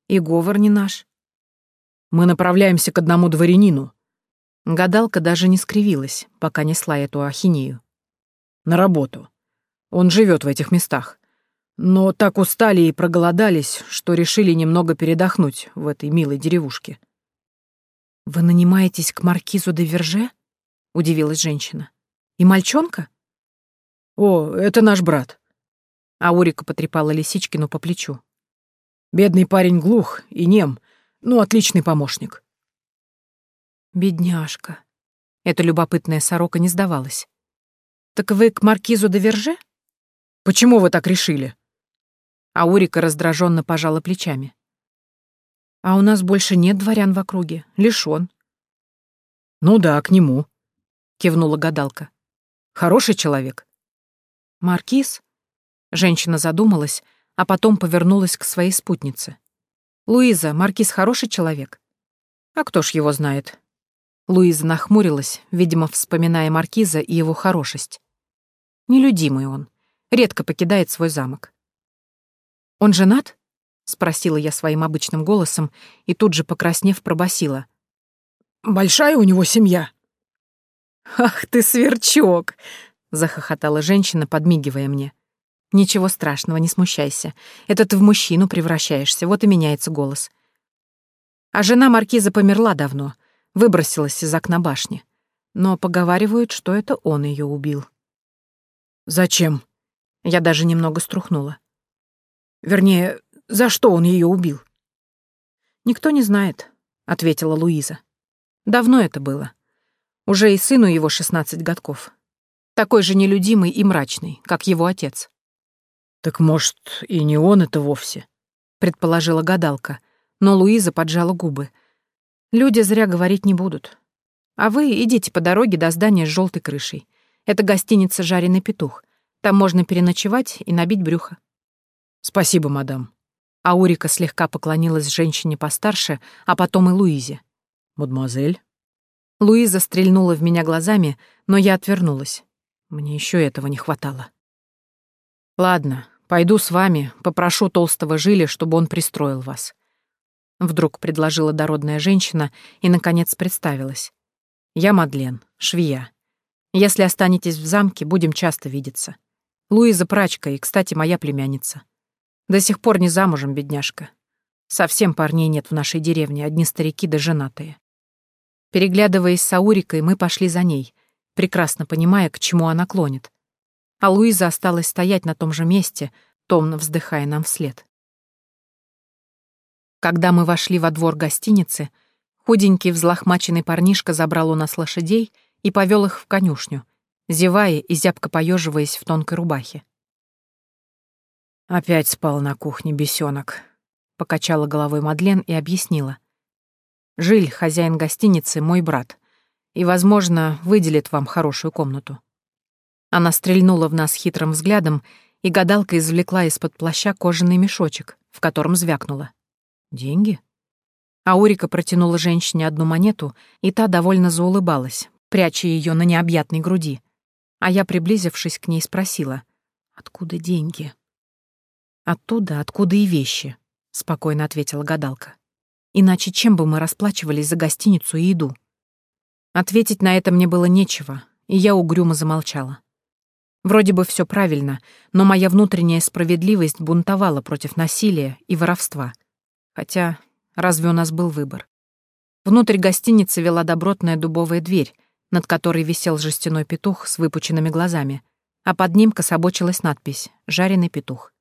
И говор не наш». «Мы направляемся к одному дворянину». Гадалка даже не скривилась, пока несла эту ахинею. «На работу. Он живет в этих местах. Но так устали и проголодались, что решили немного передохнуть в этой милой деревушке. «Вы нанимаетесь к маркизу де Верже?» — удивилась женщина. «И мальчонка?» «О, это наш брат». Аурика потрепала Лисичкину по плечу. «Бедный парень глух и нем, ну, отличный помощник». «Бедняжка». Эта любопытная сорока не сдавалась. «Так вы к маркизу де Верже?» Почему вы так решили?» Аурика раздраженно пожала плечами. «А у нас больше нет дворян в округе, лишь он». «Ну да, к нему», — кивнула гадалка. «Хороший человек». «Маркиз?» Женщина задумалась, а потом повернулась к своей спутнице. «Луиза, Маркиз хороший человек?» «А кто ж его знает?» Луиза нахмурилась, видимо, вспоминая Маркиза и его хорошесть. «Нелюдимый он редко покидает свой замок. «Он женат?» — спросила я своим обычным голосом и тут же, покраснев, пробасила. «Большая у него семья?» «Ах ты, сверчок!» — захохотала женщина, подмигивая мне. «Ничего страшного, не смущайся. Это ты в мужчину превращаешься, вот и меняется голос. А жена маркиза померла давно, выбросилась из окна башни. Но поговаривают, что это он ее убил». «Зачем?» Я даже немного струхнула. Вернее, за что он ее убил?» «Никто не знает», — ответила Луиза. «Давно это было. Уже и сыну его шестнадцать годков. Такой же нелюдимый и мрачный, как его отец». «Так, может, и не он это вовсе?» — предположила гадалка, но Луиза поджала губы. «Люди зря говорить не будут. А вы идите по дороге до здания с желтой крышей. Это гостиница «Жареный петух». Там можно переночевать и набить брюхо». «Спасибо, мадам». Аурика слегка поклонилась женщине постарше, а потом и Луизе. «Мадемуазель?» Луиза стрельнула в меня глазами, но я отвернулась. Мне еще этого не хватало. «Ладно, пойду с вами, попрошу толстого Жиля, чтобы он пристроил вас». Вдруг предложила дородная женщина и, наконец, представилась. «Я Мадлен, швея. Если останетесь в замке, будем часто видеться. Луиза прачка и, кстати, моя племянница. До сих пор не замужем, бедняжка. Совсем парней нет в нашей деревне, одни старики да женатые. Переглядываясь с Аурикой, мы пошли за ней, прекрасно понимая, к чему она клонит. А Луиза осталась стоять на том же месте, томно вздыхая нам вслед. Когда мы вошли во двор гостиницы, худенький взлохмаченный парнишка забрал у нас лошадей и повел их в конюшню, зевая и зябко поеживаясь в тонкой рубахе. «Опять спал на кухне бесенок», — покачала головой Мадлен и объяснила. «Жиль, хозяин гостиницы, мой брат, и, возможно, выделит вам хорошую комнату». Она стрельнула в нас хитрым взглядом, и гадалка извлекла из-под плаща кожаный мешочек, в котором звякнула. «Деньги?» Аурика протянула женщине одну монету, и та довольно заулыбалась, пряча ее на необъятной груди. А я, приблизившись к ней, спросила, «Откуда деньги?» «Оттуда, откуда и вещи», — спокойно ответила гадалка. «Иначе чем бы мы расплачивались за гостиницу и еду?» Ответить на это мне было нечего, и я угрюмо замолчала. Вроде бы все правильно, но моя внутренняя справедливость бунтовала против насилия и воровства. Хотя разве у нас был выбор? Внутрь гостиницы вела добротная дубовая дверь, над которой висел жестяной петух с выпученными глазами, а под ним кособочилась надпись «Жареный петух».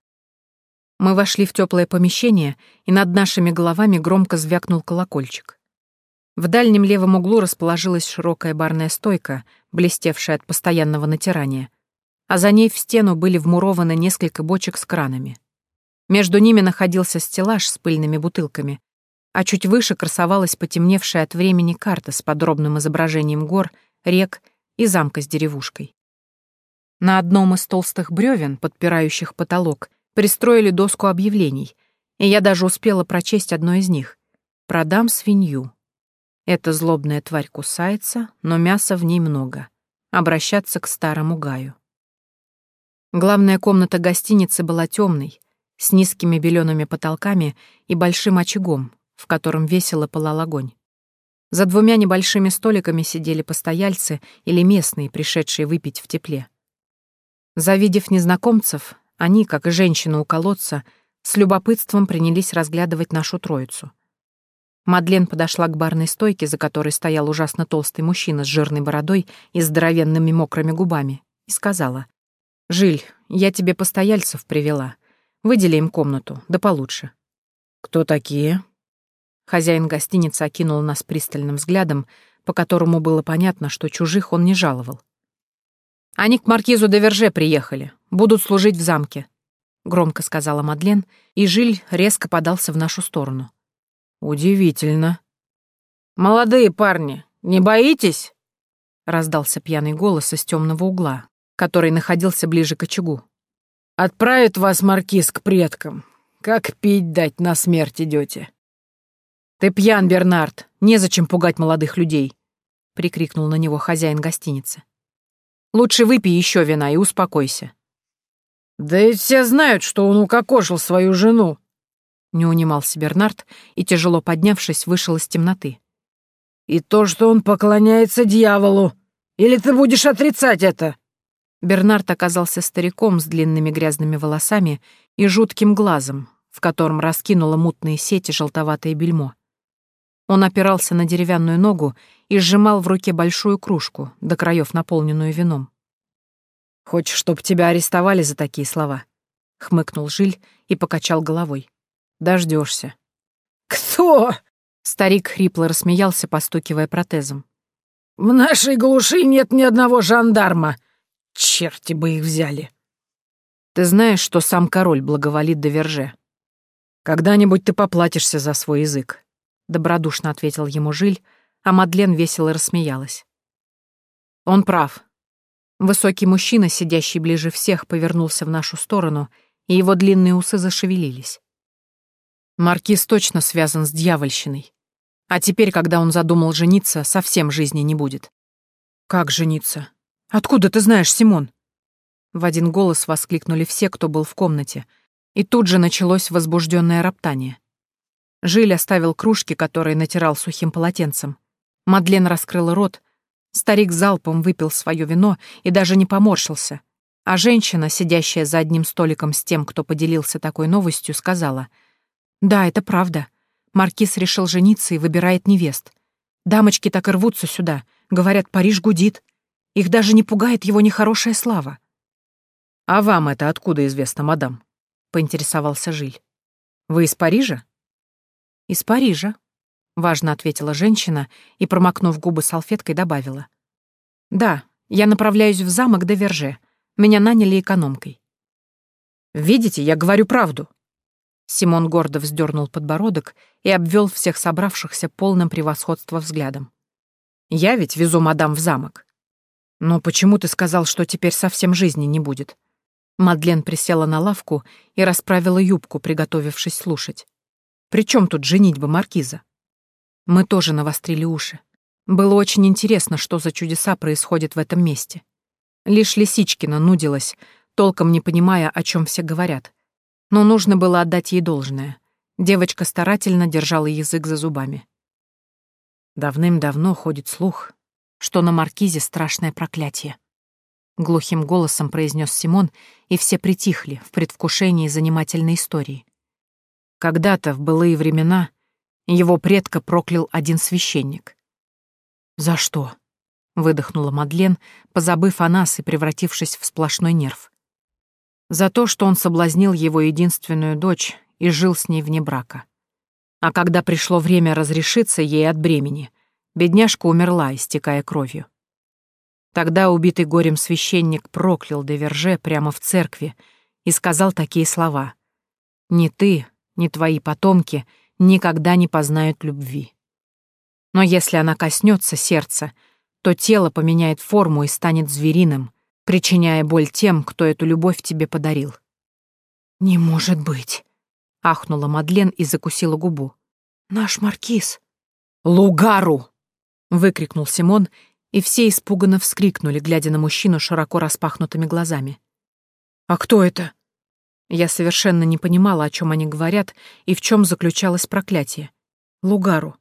Мы вошли в теплое помещение, и над нашими головами громко звякнул колокольчик. В дальнем левом углу расположилась широкая барная стойка, блестевшая от постоянного натирания, а за ней в стену были вмурованы несколько бочек с кранами. Между ними находился стеллаж с пыльными бутылками, а чуть выше красовалась потемневшая от времени карта с подробным изображением гор, рек и замка с деревушкой. На одном из толстых бревен, подпирающих потолок, пристроили доску объявлений, и я даже успела прочесть одно из них. «Продам свинью». Эта злобная тварь кусается, но мяса в ней много. Обращаться к старому Гаю. Главная комната гостиницы была темной, с низкими белеными потолками и большим очагом, в котором весело пылал огонь. За двумя небольшими столиками сидели постояльцы или местные, пришедшие выпить в тепле. Завидев незнакомцев, они, как и женщина у колодца, с любопытством принялись разглядывать нашу троицу. Мадлен подошла к барной стойке, за которой стоял ужасно толстый мужчина с жирной бородой и здоровенными мокрыми губами, и сказала, «Жиль, я тебе постояльцев привела. Выдели им комнату, да получше». «Кто такие?» Хозяин гостиницы окинул нас пристальным взглядом, по которому было понятно, что чужих он не жаловал. «Они к маркизу де Верже приехали. Будут служить в замке», — громко сказала Мадлен, и Жиль резко подался в нашу сторону. «Удивительно». «Молодые парни, не боитесь?» — раздался пьяный голос из темного угла, который находился ближе к очагу. «Отправит вас маркиз к предкам. Как пить дать на смерть идете. «Ты пьян, Бернард, незачем пугать молодых людей», — прикрикнул на него хозяин гостиницы. «Лучше выпей еще вина и успокойся». «Да и все знают, что он укокошил свою жену», — не унимался Бернард и, тяжело поднявшись, вышел из темноты. «И то, что он поклоняется дьяволу. Или ты будешь отрицать это?» Бернард оказался стариком с длинными грязными волосами и жутким глазом, в котором раскинуло мутные сети желтоватое бельмо. Он опирался на деревянную ногу и сжимал в руке большую кружку, до краев наполненную вином. «Хочешь, чтоб тебя арестовали за такие слова?» — хмыкнул Жиль и покачал головой. Дождешься. «Кто?» Старик хрипло рассмеялся, постукивая протезом. «В нашей глуши нет ни одного жандарма. Черти бы их взяли!» «Ты знаешь, что сам король благоволит до верже. Когда-нибудь ты поплатишься за свой язык», — добродушно ответил ему Жиль, а Мадлен весело рассмеялась. Он прав. Высокий мужчина, сидящий ближе всех, повернулся в нашу сторону, и его длинные усы зашевелились. Маркиз точно связан с дьявольщиной. А теперь, когда он задумал жениться, совсем жизни не будет. «Как жениться? Откуда ты знаешь, Симон?» В один голос воскликнули все, кто был в комнате, и тут же началось возбужденное роптание. Жиль оставил кружки, которые натирал сухим полотенцем. Мадлен раскрыла рот, старик залпом выпил свое вино и даже не поморщился, а женщина, сидящая за одним столиком с тем, кто поделился такой новостью, сказала, «Да, это правда. Маркиз решил жениться и выбирает невест. Дамочки так и рвутся сюда. Говорят, Париж гудит. Их даже не пугает его нехорошая слава. «А вам это откуда известно, мадам?» — поинтересовался Жиль. «Вы из Парижа?» «Из Парижа», — важно ответила женщина и, промокнув губы салфеткой, добавила. «Да, я направляюсь в замок де Верже. Меня наняли экономкой». «Видите, я говорю правду», Симон гордо вздернул подбородок и обвел всех собравшихся полным превосходства взглядом. «Я ведь везу мадам в замок». «Но почему ты сказал, что теперь совсем жизни не будет?» Мадлен присела на лавку и расправила юбку, приготовившись слушать. «При чем тут женитьба маркиза?» Мы тоже навострили уши. Было очень интересно, что за чудеса происходят в этом месте. Лишь Лисичкина нудилась, толком не понимая, о чем все говорят — но нужно было отдать ей должное. Девочка старательно держала язык за зубами. Давным-давно ходит слух, что на маркизе страшное проклятие. Глухим голосом произнес Симон, и все притихли в предвкушении занимательной истории. Когда-то, в былые времена, его предка проклял один священник. «За что?» — выдохнула Мадлен, позабыв о нас и превратившись в сплошной нерв за то, что он соблазнил его единственную дочь и жил с ней вне брака. А когда пришло время разрешиться ей от бремени, бедняжка умерла, истекая кровью. Тогда убитый горем священник проклял Деверже прямо в церкви и сказал такие слова «Ни ты, ни твои потомки никогда не познают любви. Но если она коснется сердца, то тело поменяет форму и станет звериным, причиняя боль тем, кто эту любовь тебе подарил. «Не может быть!» — ахнула Мадлен и закусила губу. «Наш маркиз!» «Лугару!» — выкрикнул Симон, и все испуганно вскрикнули, глядя на мужчину широко распахнутыми глазами. «А кто это?» Я совершенно не понимала, о чем они говорят и в чем заключалось проклятие. «Лугару».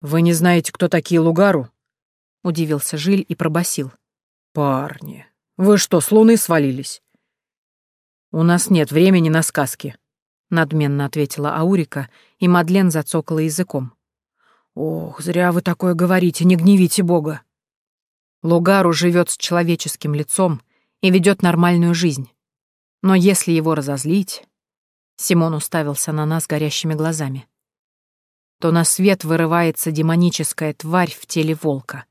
«Вы не знаете, кто такие Лугару?» — удивился Жиль и пробасил. «Парни, вы что, с луны свалились?» «У нас нет времени на сказки», — надменно ответила Аурика, и Мадлен зацокала языком. «Ох, зря вы такое говорите, не гневите Бога». Лугару живет с человеческим лицом и ведет нормальную жизнь. Но если его разозлить... Симон уставился на нас горящими глазами. То на свет вырывается демоническая тварь в теле волка.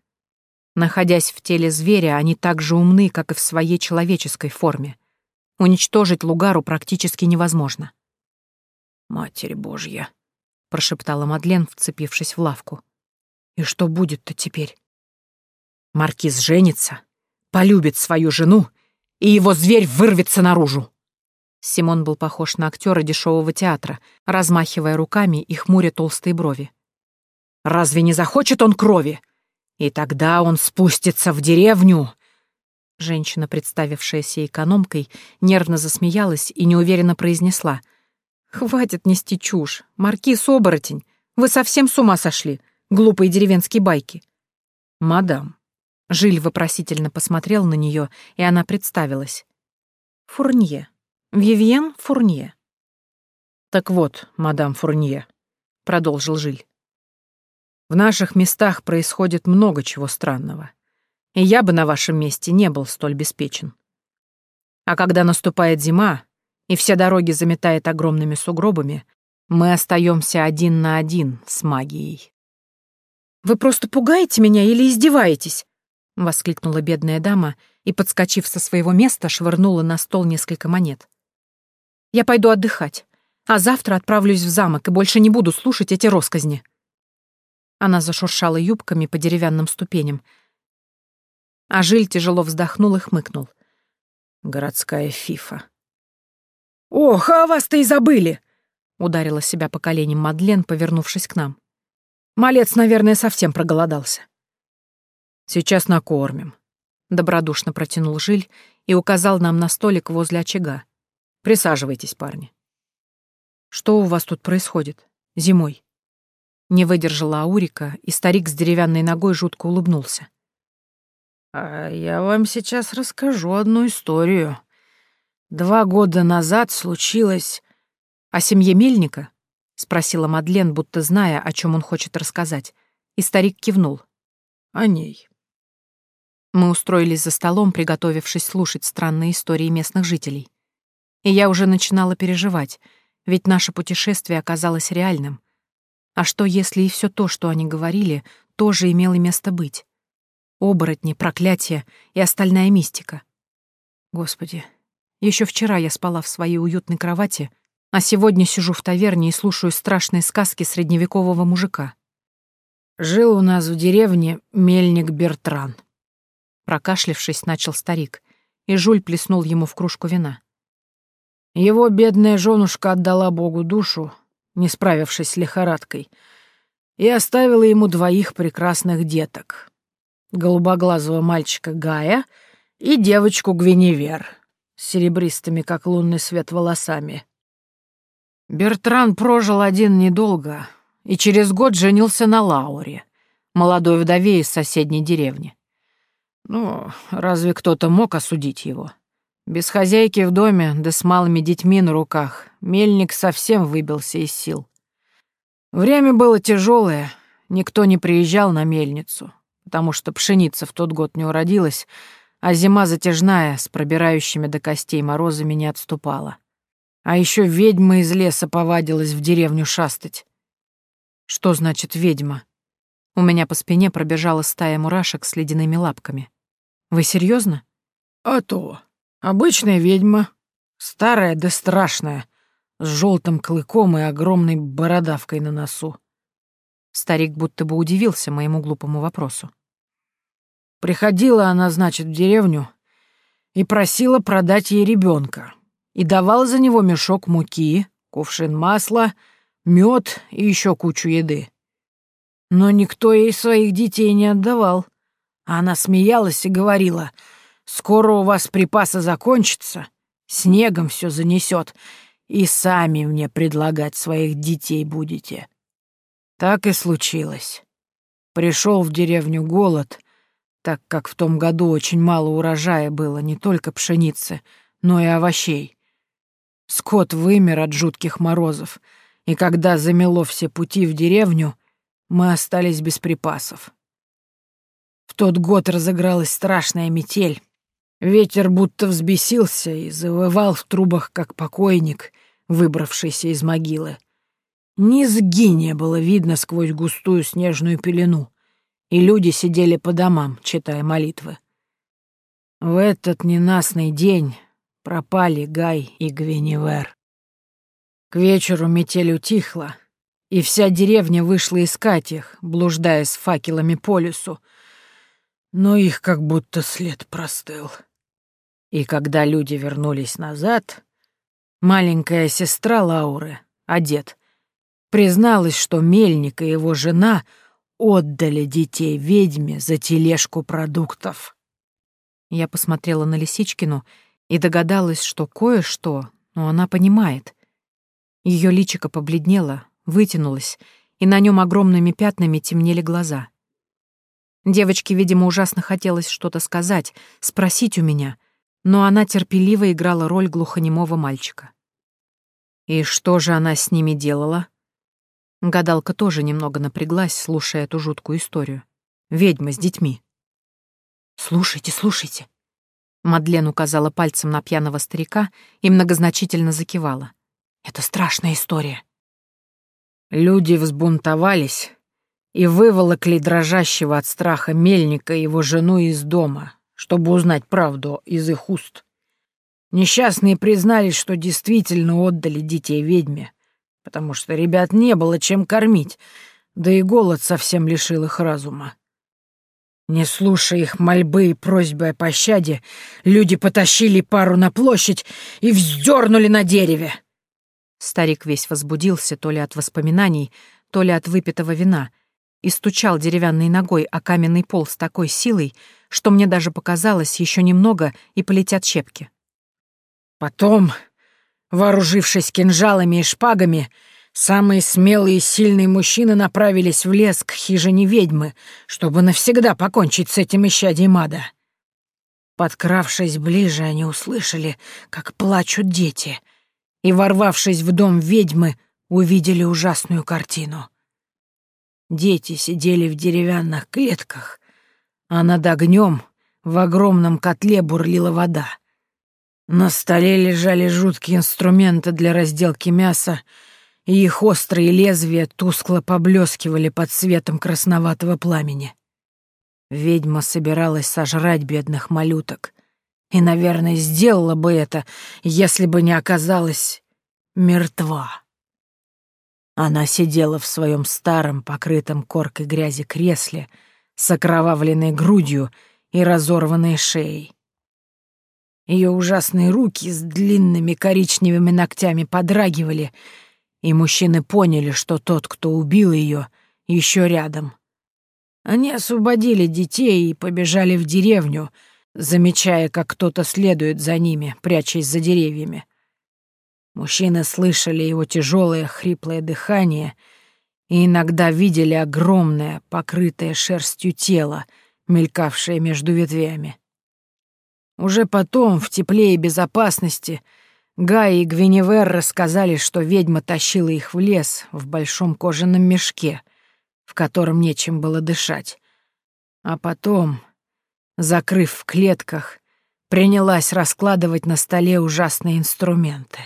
Находясь в теле зверя, они так же умны, как и в своей человеческой форме. Уничтожить Лугару практически невозможно. «Матерь Божья», — прошептала Мадлен, вцепившись в лавку. «И что будет-то теперь?» «Маркиз женится, полюбит свою жену, и его зверь вырвется наружу!» Симон был похож на актера дешевого театра, размахивая руками и хмуря толстые брови. «Разве не захочет он крови? И тогда он спустится в деревню. Женщина, представившаяся экономкой, нервно засмеялась и неуверенно произнесла. «Хватит нести чушь. Маркиз-оборотень. Вы совсем с ума сошли. Глупые деревенские байки». «Мадам». Жиль вопросительно посмотрел на нее, и она представилась. «Фурнье. Вивьен Фурнье». «Так вот, мадам Фурнье», — продолжил Жиль. В наших местах происходит много чего странного, и я бы на вашем месте не был столь беспечен. А когда наступает зима, и все дороги заметает огромными сугробами, мы остаемся один на один с магией. «Вы просто пугаете меня или издеваетесь?» — воскликнула бедная дама и, подскочив со своего места, швырнула на стол несколько монет. «Я пойду отдыхать, а завтра отправлюсь в замок и больше не буду слушать эти росказни». Она зашуршала юбками по деревянным ступеням. А Жиль тяжело вздохнул и хмыкнул. «Городская фифа». «Ох, а вас-то и забыли!» — ударила себя по коленям Мадлен, повернувшись к нам. «Малец, наверное, совсем проголодался». «Сейчас накормим», — добродушно протянул Жиль и указал нам на столик возле очага. «Присаживайтесь, парни». «Что у вас тут происходит? Зимой?» Не выдержала Аурика, и старик с деревянной ногой жутко улыбнулся. «А я вам сейчас расскажу одну историю. Два года назад случилось...» «О семье Мельника?» — спросила Мадлен, будто зная, о чем он хочет рассказать. И старик кивнул. «О ней». Мы устроились за столом, приготовившись слушать странные истории местных жителей. И я уже начинала переживать, ведь наше путешествие оказалось реальным. А что, если и все то, что они говорили, тоже имело место быть? Оборотни, проклятия и остальная мистика. Господи, еще вчера я спала в своей уютной кровати — а сегодня сижу в таверне и слушаю страшные сказки средневекового мужика. «Жил у нас в деревне мельник Бертран», — прокашлившись, начал старик, и Жуль плеснул ему в кружку вина. Его бедная женушка отдала Богу душу, не справившись с лихорадкой, и оставила ему двоих прекрасных деток — голубоглазого мальчика Гая и девочку Гвиневер с серебристыми, как лунный свет, волосами. Бертран прожил один недолго и через год женился на Лауре, молодой вдове из соседней деревни. Ну, разве кто-то мог осудить его? Без хозяйки в доме, да с малыми детьми на руках, мельник совсем выбился из сил. Время было тяжелое, никто не приезжал на мельницу, потому что пшеница в тот год не уродилась, а зима затяжная с пробирающими до костей морозами не отступала. А еще ведьма из леса повадилась в деревню шастать. Что значит ведьма? У меня по спине пробежала стая мурашек с ледяными лапками. Вы серьезно? А то. Обычная ведьма. Старая да страшная. С желтым клыком и огромной бородавкой на носу. Старик будто бы удивился моему глупому вопросу. Приходила она, значит, в деревню и просила продать ей ребенка и давал за него мешок муки, кувшин масла, мед и еще кучу еды. Но никто ей своих детей не отдавал. Она смеялась и говорила, «Скоро у вас припасы закончатся, снегом все занесет, и сами мне предлагать своих детей будете». Так и случилось. Пришел в деревню голод, так как в том году очень мало урожая было не только пшеницы, но и овощей. Скот вымер от жутких морозов, и когда замело все пути в деревню, мы остались без припасов. В тот год разыгралась страшная метель. Ветер будто взбесился и завывал в трубах, как покойник, выбравшийся из могилы. Низги не было видно сквозь густую снежную пелену, и люди сидели по домам, читая молитвы. В этот ненастный день Пропали Гай и Гвиневер. К вечеру метель утихла, и вся деревня вышла искать их, блуждая с факелами по лесу. Но их как будто след простыл. И когда люди вернулись назад, маленькая сестра Лауры, одет, призналась, что Мельник и его жена отдали детей ведьме за тележку продуктов. Я посмотрела на Лисичкину и догадалась, что кое-что, но она понимает. Ее личико побледнело, вытянулось, и на нем огромными пятнами темнели глаза. Девочке, видимо, ужасно хотелось что-то сказать, спросить у меня, но она терпеливо играла роль глухонемого мальчика. И что же она с ними делала? Гадалка тоже немного напряглась, слушая эту жуткую историю. Ведьма с детьми. «Слушайте, слушайте», Мадлен указала пальцем на пьяного старика и многозначительно закивала. «Это страшная история». Люди взбунтовались и выволокли дрожащего от страха мельника и его жену из дома, чтобы узнать правду из их уст. Несчастные признались, что действительно отдали детей ведьме, потому что ребят не было чем кормить, да и голод совсем лишил их разума. Не слушая их мольбы и просьбы о пощаде, люди потащили пару на площадь и вздернули на дереве. Старик весь возбудился то ли от воспоминаний, то ли от выпитого вина и стучал деревянной ногой о каменный пол с такой силой, что мне даже показалось еще немного и полетят щепки. Потом, вооружившись кинжалами и шпагами, Самые смелые и сильные мужчины направились в лес к хижине ведьмы, чтобы навсегда покончить с этим исчадием ада. Подкравшись ближе, они услышали, как плачут дети, и, ворвавшись в дом ведьмы, увидели ужасную картину. Дети сидели в деревянных клетках, а над огнем в огромном котле бурлила вода. На столе лежали жуткие инструменты для разделки мяса, и их острые лезвия тускло поблескивали под светом красноватого пламени. Ведьма собиралась сожрать бедных малюток, и, наверное, сделала бы это, если бы не оказалась мертва. Она сидела в своем старом, покрытом коркой грязи кресле, с окровавленной грудью и разорванной шеей. Ее ужасные руки с длинными коричневыми ногтями подрагивали, и мужчины поняли, что тот, кто убил ее, еще рядом. Они освободили детей и побежали в деревню, замечая, как кто-то следует за ними, прячась за деревьями. Мужчины слышали его тяжелое хриплое дыхание и иногда видели огромное, покрытое шерстью тело, мелькавшее между ветвями. Уже потом, в тепле и безопасности, Гай и Гвиневер рассказали, что ведьма тащила их в лес в большом кожаном мешке, в котором нечем было дышать. А потом, закрыв в клетках, принялась раскладывать на столе ужасные инструменты.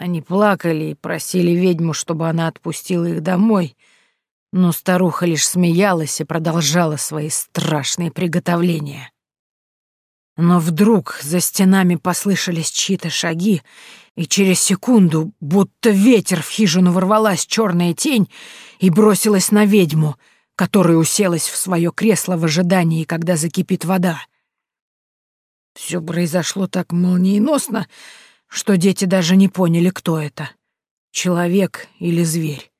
Они плакали и просили ведьму, чтобы она отпустила их домой, но старуха лишь смеялась и продолжала свои страшные приготовления. Но вдруг за стенами послышались чьи-то шаги, и через секунду, будто ветер в хижину ворвалась черная тень и бросилась на ведьму, которая уселась в свое кресло в ожидании, когда закипит вода. Все произошло так молниеносно, что дети даже не поняли, кто это — человек или зверь.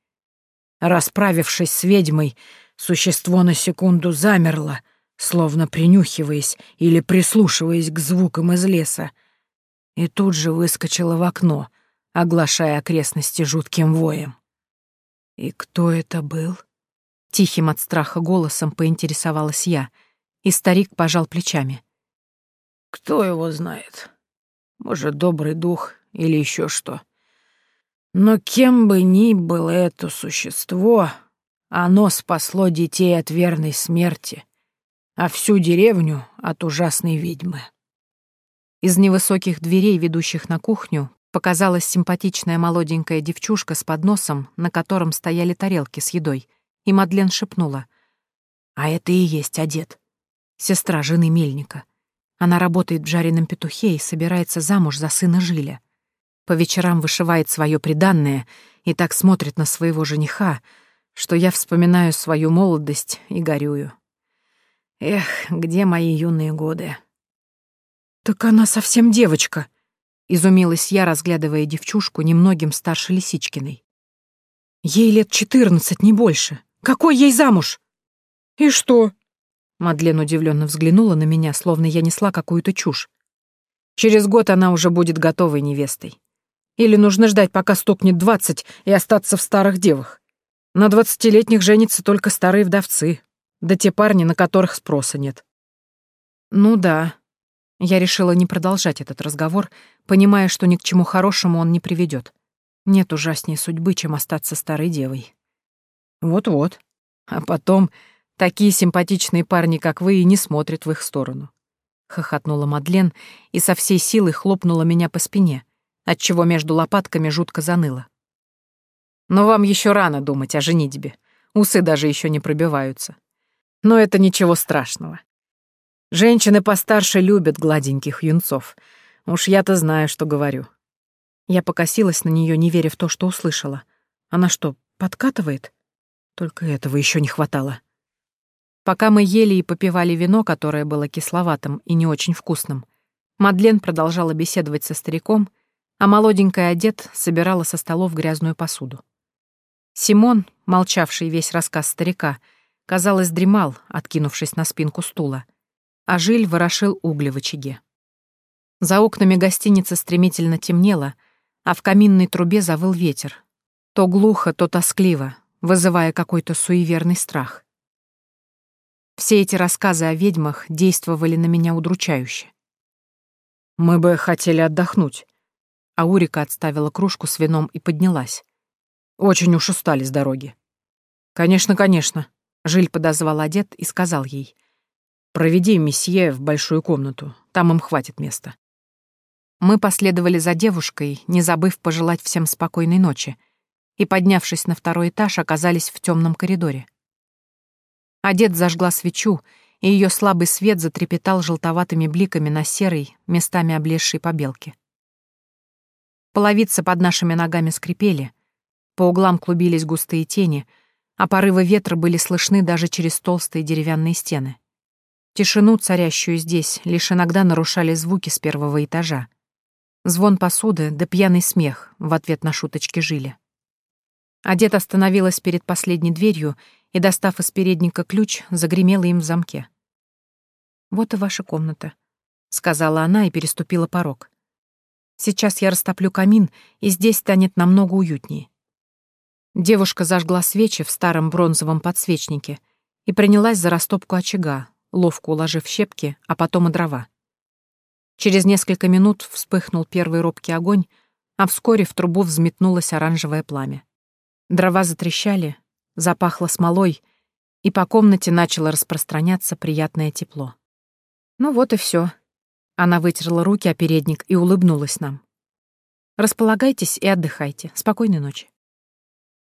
Расправившись с ведьмой, существо на секунду замерло — словно принюхиваясь или прислушиваясь к звукам из леса, и тут же выскочила в окно, оглашая окрестности жутким воем. «И кто это был?» Тихим от страха голосом поинтересовалась я, и старик пожал плечами. «Кто его знает? Может, добрый дух или еще что. Но кем бы ни было это существо, оно спасло детей от верной смерти» а всю деревню от ужасной ведьмы. Из невысоких дверей, ведущих на кухню, показалась симпатичная молоденькая девчушка с подносом, на котором стояли тарелки с едой, и Мадлен шепнула. «А это и есть одет. Сестра жены Мельника. Она работает в жареном петухе и собирается замуж за сына Жиля. По вечерам вышивает свое приданное и так смотрит на своего жениха, что я вспоминаю свою молодость и горюю. Эх, где мои юные годы? Так она совсем девочка, изумилась я, разглядывая девчушку немногим старше Лисичкиной. Ей лет четырнадцать, не больше. Какой ей замуж? И что? Мадлен удивленно взглянула на меня, словно я несла какую-то чушь. Через год она уже будет готовой невестой. Или нужно ждать, пока стукнет двадцать, и остаться в старых девах. На двадцатилетних женятся только старые вдовцы, да те парни, на которых спроса нет. Ну да. Я решила не продолжать этот разговор, понимая, что ни к чему хорошему он не приведет. Нет ужасней судьбы, чем остаться старой девой. Вот-вот. А потом такие симпатичные парни, как вы, и не смотрят в их сторону. хохотнула Мадлен и со всей силы хлопнула меня по спине, отчего между лопатками жутко заныло. «Но вам еще рано думать о женитьбе. Усы даже еще не пробиваются. Но это ничего страшного. Женщины постарше любят гладеньких юнцов. Уж я-то знаю, что говорю». Я покосилась на нее, не веря в то, что услышала. Она что, подкатывает? Только этого еще не хватало. Пока мы ели и попивали вино, которое было кисловатым и не очень вкусным, Мадлен продолжала беседовать со стариком, а молоденькая одет собирала со столов грязную посуду. Симон, молчавший весь рассказ старика, казалось, дремал, откинувшись на спинку стула, а Жиль ворошил угли в очаге. За окнами гостиницы стремительно темнело, а в каминной трубе завыл ветер. То глухо, то тоскливо, вызывая какой-то суеверный страх. Все эти рассказы о ведьмах действовали на меня удручающе. «Мы бы хотели отдохнуть». Аурика отставила кружку с вином и поднялась. «Очень уж устали с дороги». «Конечно, конечно», — Жиль подозвал одет и сказал ей. «Проведи месье в большую комнату, там им хватит места». Мы последовали за девушкой, не забыв пожелать всем спокойной ночи, и, поднявшись на второй этаж, оказались в темном коридоре. Одет зажгла свечу, и ее слабый свет затрепетал желтоватыми бликами на серой, местами облезшей побелке. Половицы под нашими ногами скрипели, по углам клубились густые тени, а порывы ветра были слышны даже через толстые деревянные стены. Тишину, царящую здесь, лишь иногда нарушали звуки с первого этажа. Звон посуды да пьяный смех в ответ на шуточки жили. Одет остановилась перед последней дверью и, достав из передника ключ, загремела им в замке. «Вот и ваша комната», — сказала она и переступила порог. «Сейчас я растоплю камин, и здесь станет намного уютнее». Девушка зажгла свечи в старом бронзовом подсвечнике и принялась за растопку очага, ловко уложив щепки, а потом и дрова. Через несколько минут вспыхнул первый робкий огонь, а вскоре в трубу взметнулось оранжевое пламя. Дрова затрещали, запахло смолой, и по комнате начало распространяться приятное тепло. Ну вот и все. Она вытерла руки о передник и улыбнулась нам. Располагайтесь и отдыхайте. Спокойной ночи.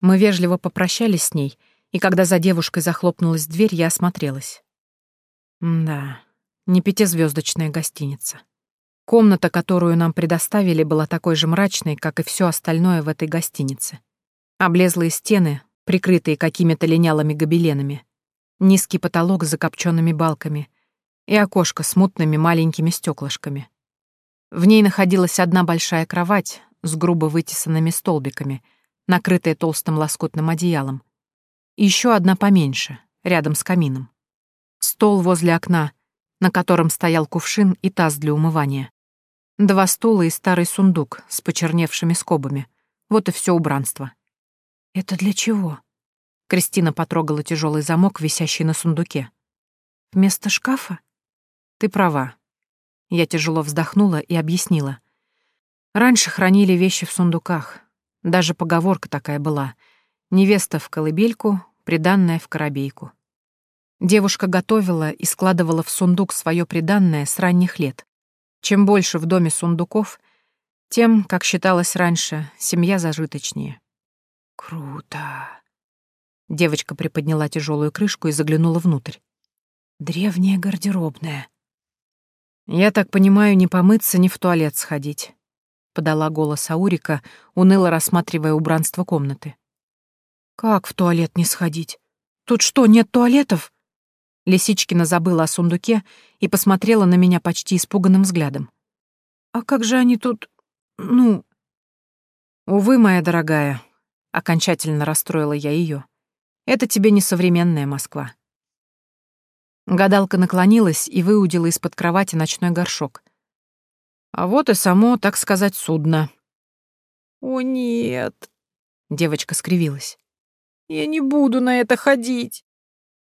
Мы вежливо попрощались с ней, и когда за девушкой захлопнулась дверь, я осмотрелась. Да, не пятизвездочная гостиница. Комната, которую нам предоставили, была такой же мрачной, как и все остальное в этой гостинице. Облезлые стены, прикрытые какими-то линялыми гобеленами, низкий потолок с закопченными балками и окошко с мутными маленькими стеклышками. В ней находилась одна большая кровать с грубо вытесанными столбиками, накрытая толстым лоскутным одеялом, и еще одна поменьше, рядом с камином. Стол возле окна, на котором стоял кувшин и таз для умывания. Два стула и старый сундук с почерневшими скобами. Вот и все убранство. «Это для чего?» Кристина потрогала тяжелый замок, висящий на сундуке. «Вместо шкафа?» «Ты права». Я тяжело вздохнула и объяснила. Раньше хранили вещи в сундуках. Даже поговорка такая была. Невеста в колыбельку, приданная в коробейку. Девушка готовила и складывала в сундук свое приданное с ранних лет. Чем больше в доме сундуков, тем, как считалось раньше, семья зажиточнее. «Круто!» Девочка приподняла тяжелую крышку и заглянула внутрь. «Древняя гардеробная». «Я так понимаю, не помыться, ни в туалет сходить», — подала голос Аурика, уныло рассматривая убранство комнаты. «Как в туалет не сходить? Тут что, нет туалетов?» Лисичкина забыла о сундуке и посмотрела на меня почти испуганным взглядом. «А как же они тут... ну...» «Увы, моя дорогая, Окончательно расстроила я ее. Это тебе не современная Москва. Гадалка наклонилась и выудила из-под кровати ночной горшок. А вот и само, так сказать, судно. «О, нет!» — девочка скривилась. «Я не буду на это ходить!»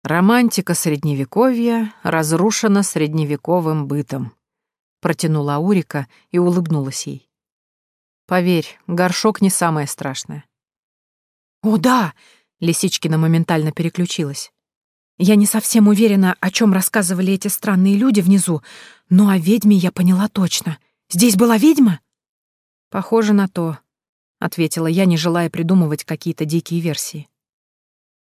«Романтика Средневековья разрушена средневековым бытом», — протянула Урика и улыбнулась ей. «Поверь, горшок не самое страшное. «О, да!» — Лисичкина моментально переключилась. Я не совсем уверена, о чем рассказывали эти странные люди внизу, но о ведьме я поняла точно. Здесь была ведьма? Похоже на то, ответила я, не желая придумывать какие-то дикие версии.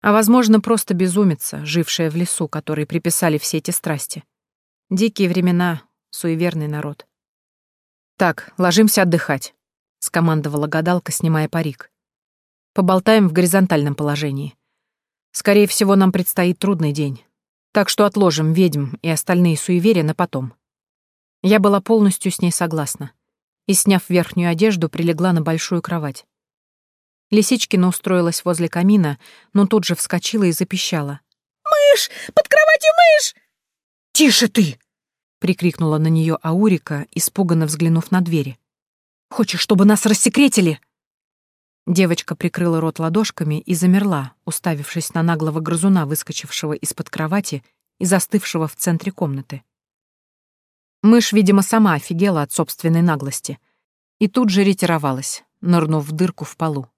А возможно, просто безумица, жившая в лесу, которой приписали все эти страсти. Дикие времена, суеверный народ. Так, ложимся отдыхать, скомандовала гадалка, снимая парик. Поболтаем в горизонтальном положении. Скорее всего, нам предстоит трудный день. Так что отложим ведьм и остальные суеверия на потом. Я была полностью с ней согласна. И, сняв верхнюю одежду, прилегла на большую кровать. Лисичкина устроилась возле камина, но тут же вскочила и запищала. «Мышь! Под кроватью мышь!» «Тише ты!» — прикрикнула на нее Аурика, испуганно взглянув на двери. «Хочешь, чтобы нас рассекретили?» Девочка прикрыла рот ладошками и замерла, уставившись на наглого грызуна, выскочившего из-под кровати и застывшего в центре комнаты. Мышь, видимо, сама офигела от собственной наглости и тут же ретировалась, нырнув в дырку в полу.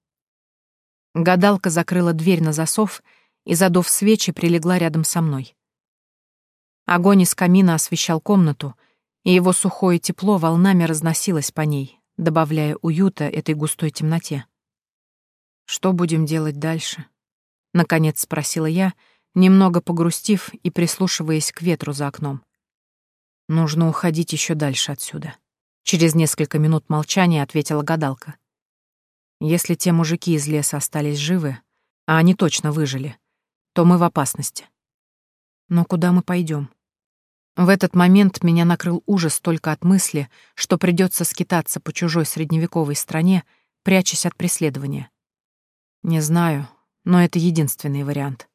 Гадалка закрыла дверь на засов и, задув свечи, прилегла рядом со мной. Огонь из камина освещал комнату, и его сухое тепло волнами разносилось по ней, добавляя уюта этой густой темноте. «Что будем делать дальше?» — наконец спросила я, немного погрустив и прислушиваясь к ветру за окном. Нужно уходить еще дальше отсюда. Через несколько минут молчания ответила гадалка. Если те мужики из леса остались живы, а они точно выжили, то мы в опасности. Но куда мы пойдем? В этот момент меня накрыл ужас только от мысли, что придется скитаться по чужой средневековой стране, прячась от преследования. Не знаю, но это единственный вариант.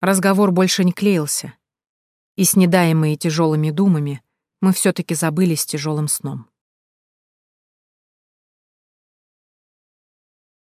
Разговор больше не клеился, и, снедаемые тяжелыми думами, мы все таки забылись тяжелым сном.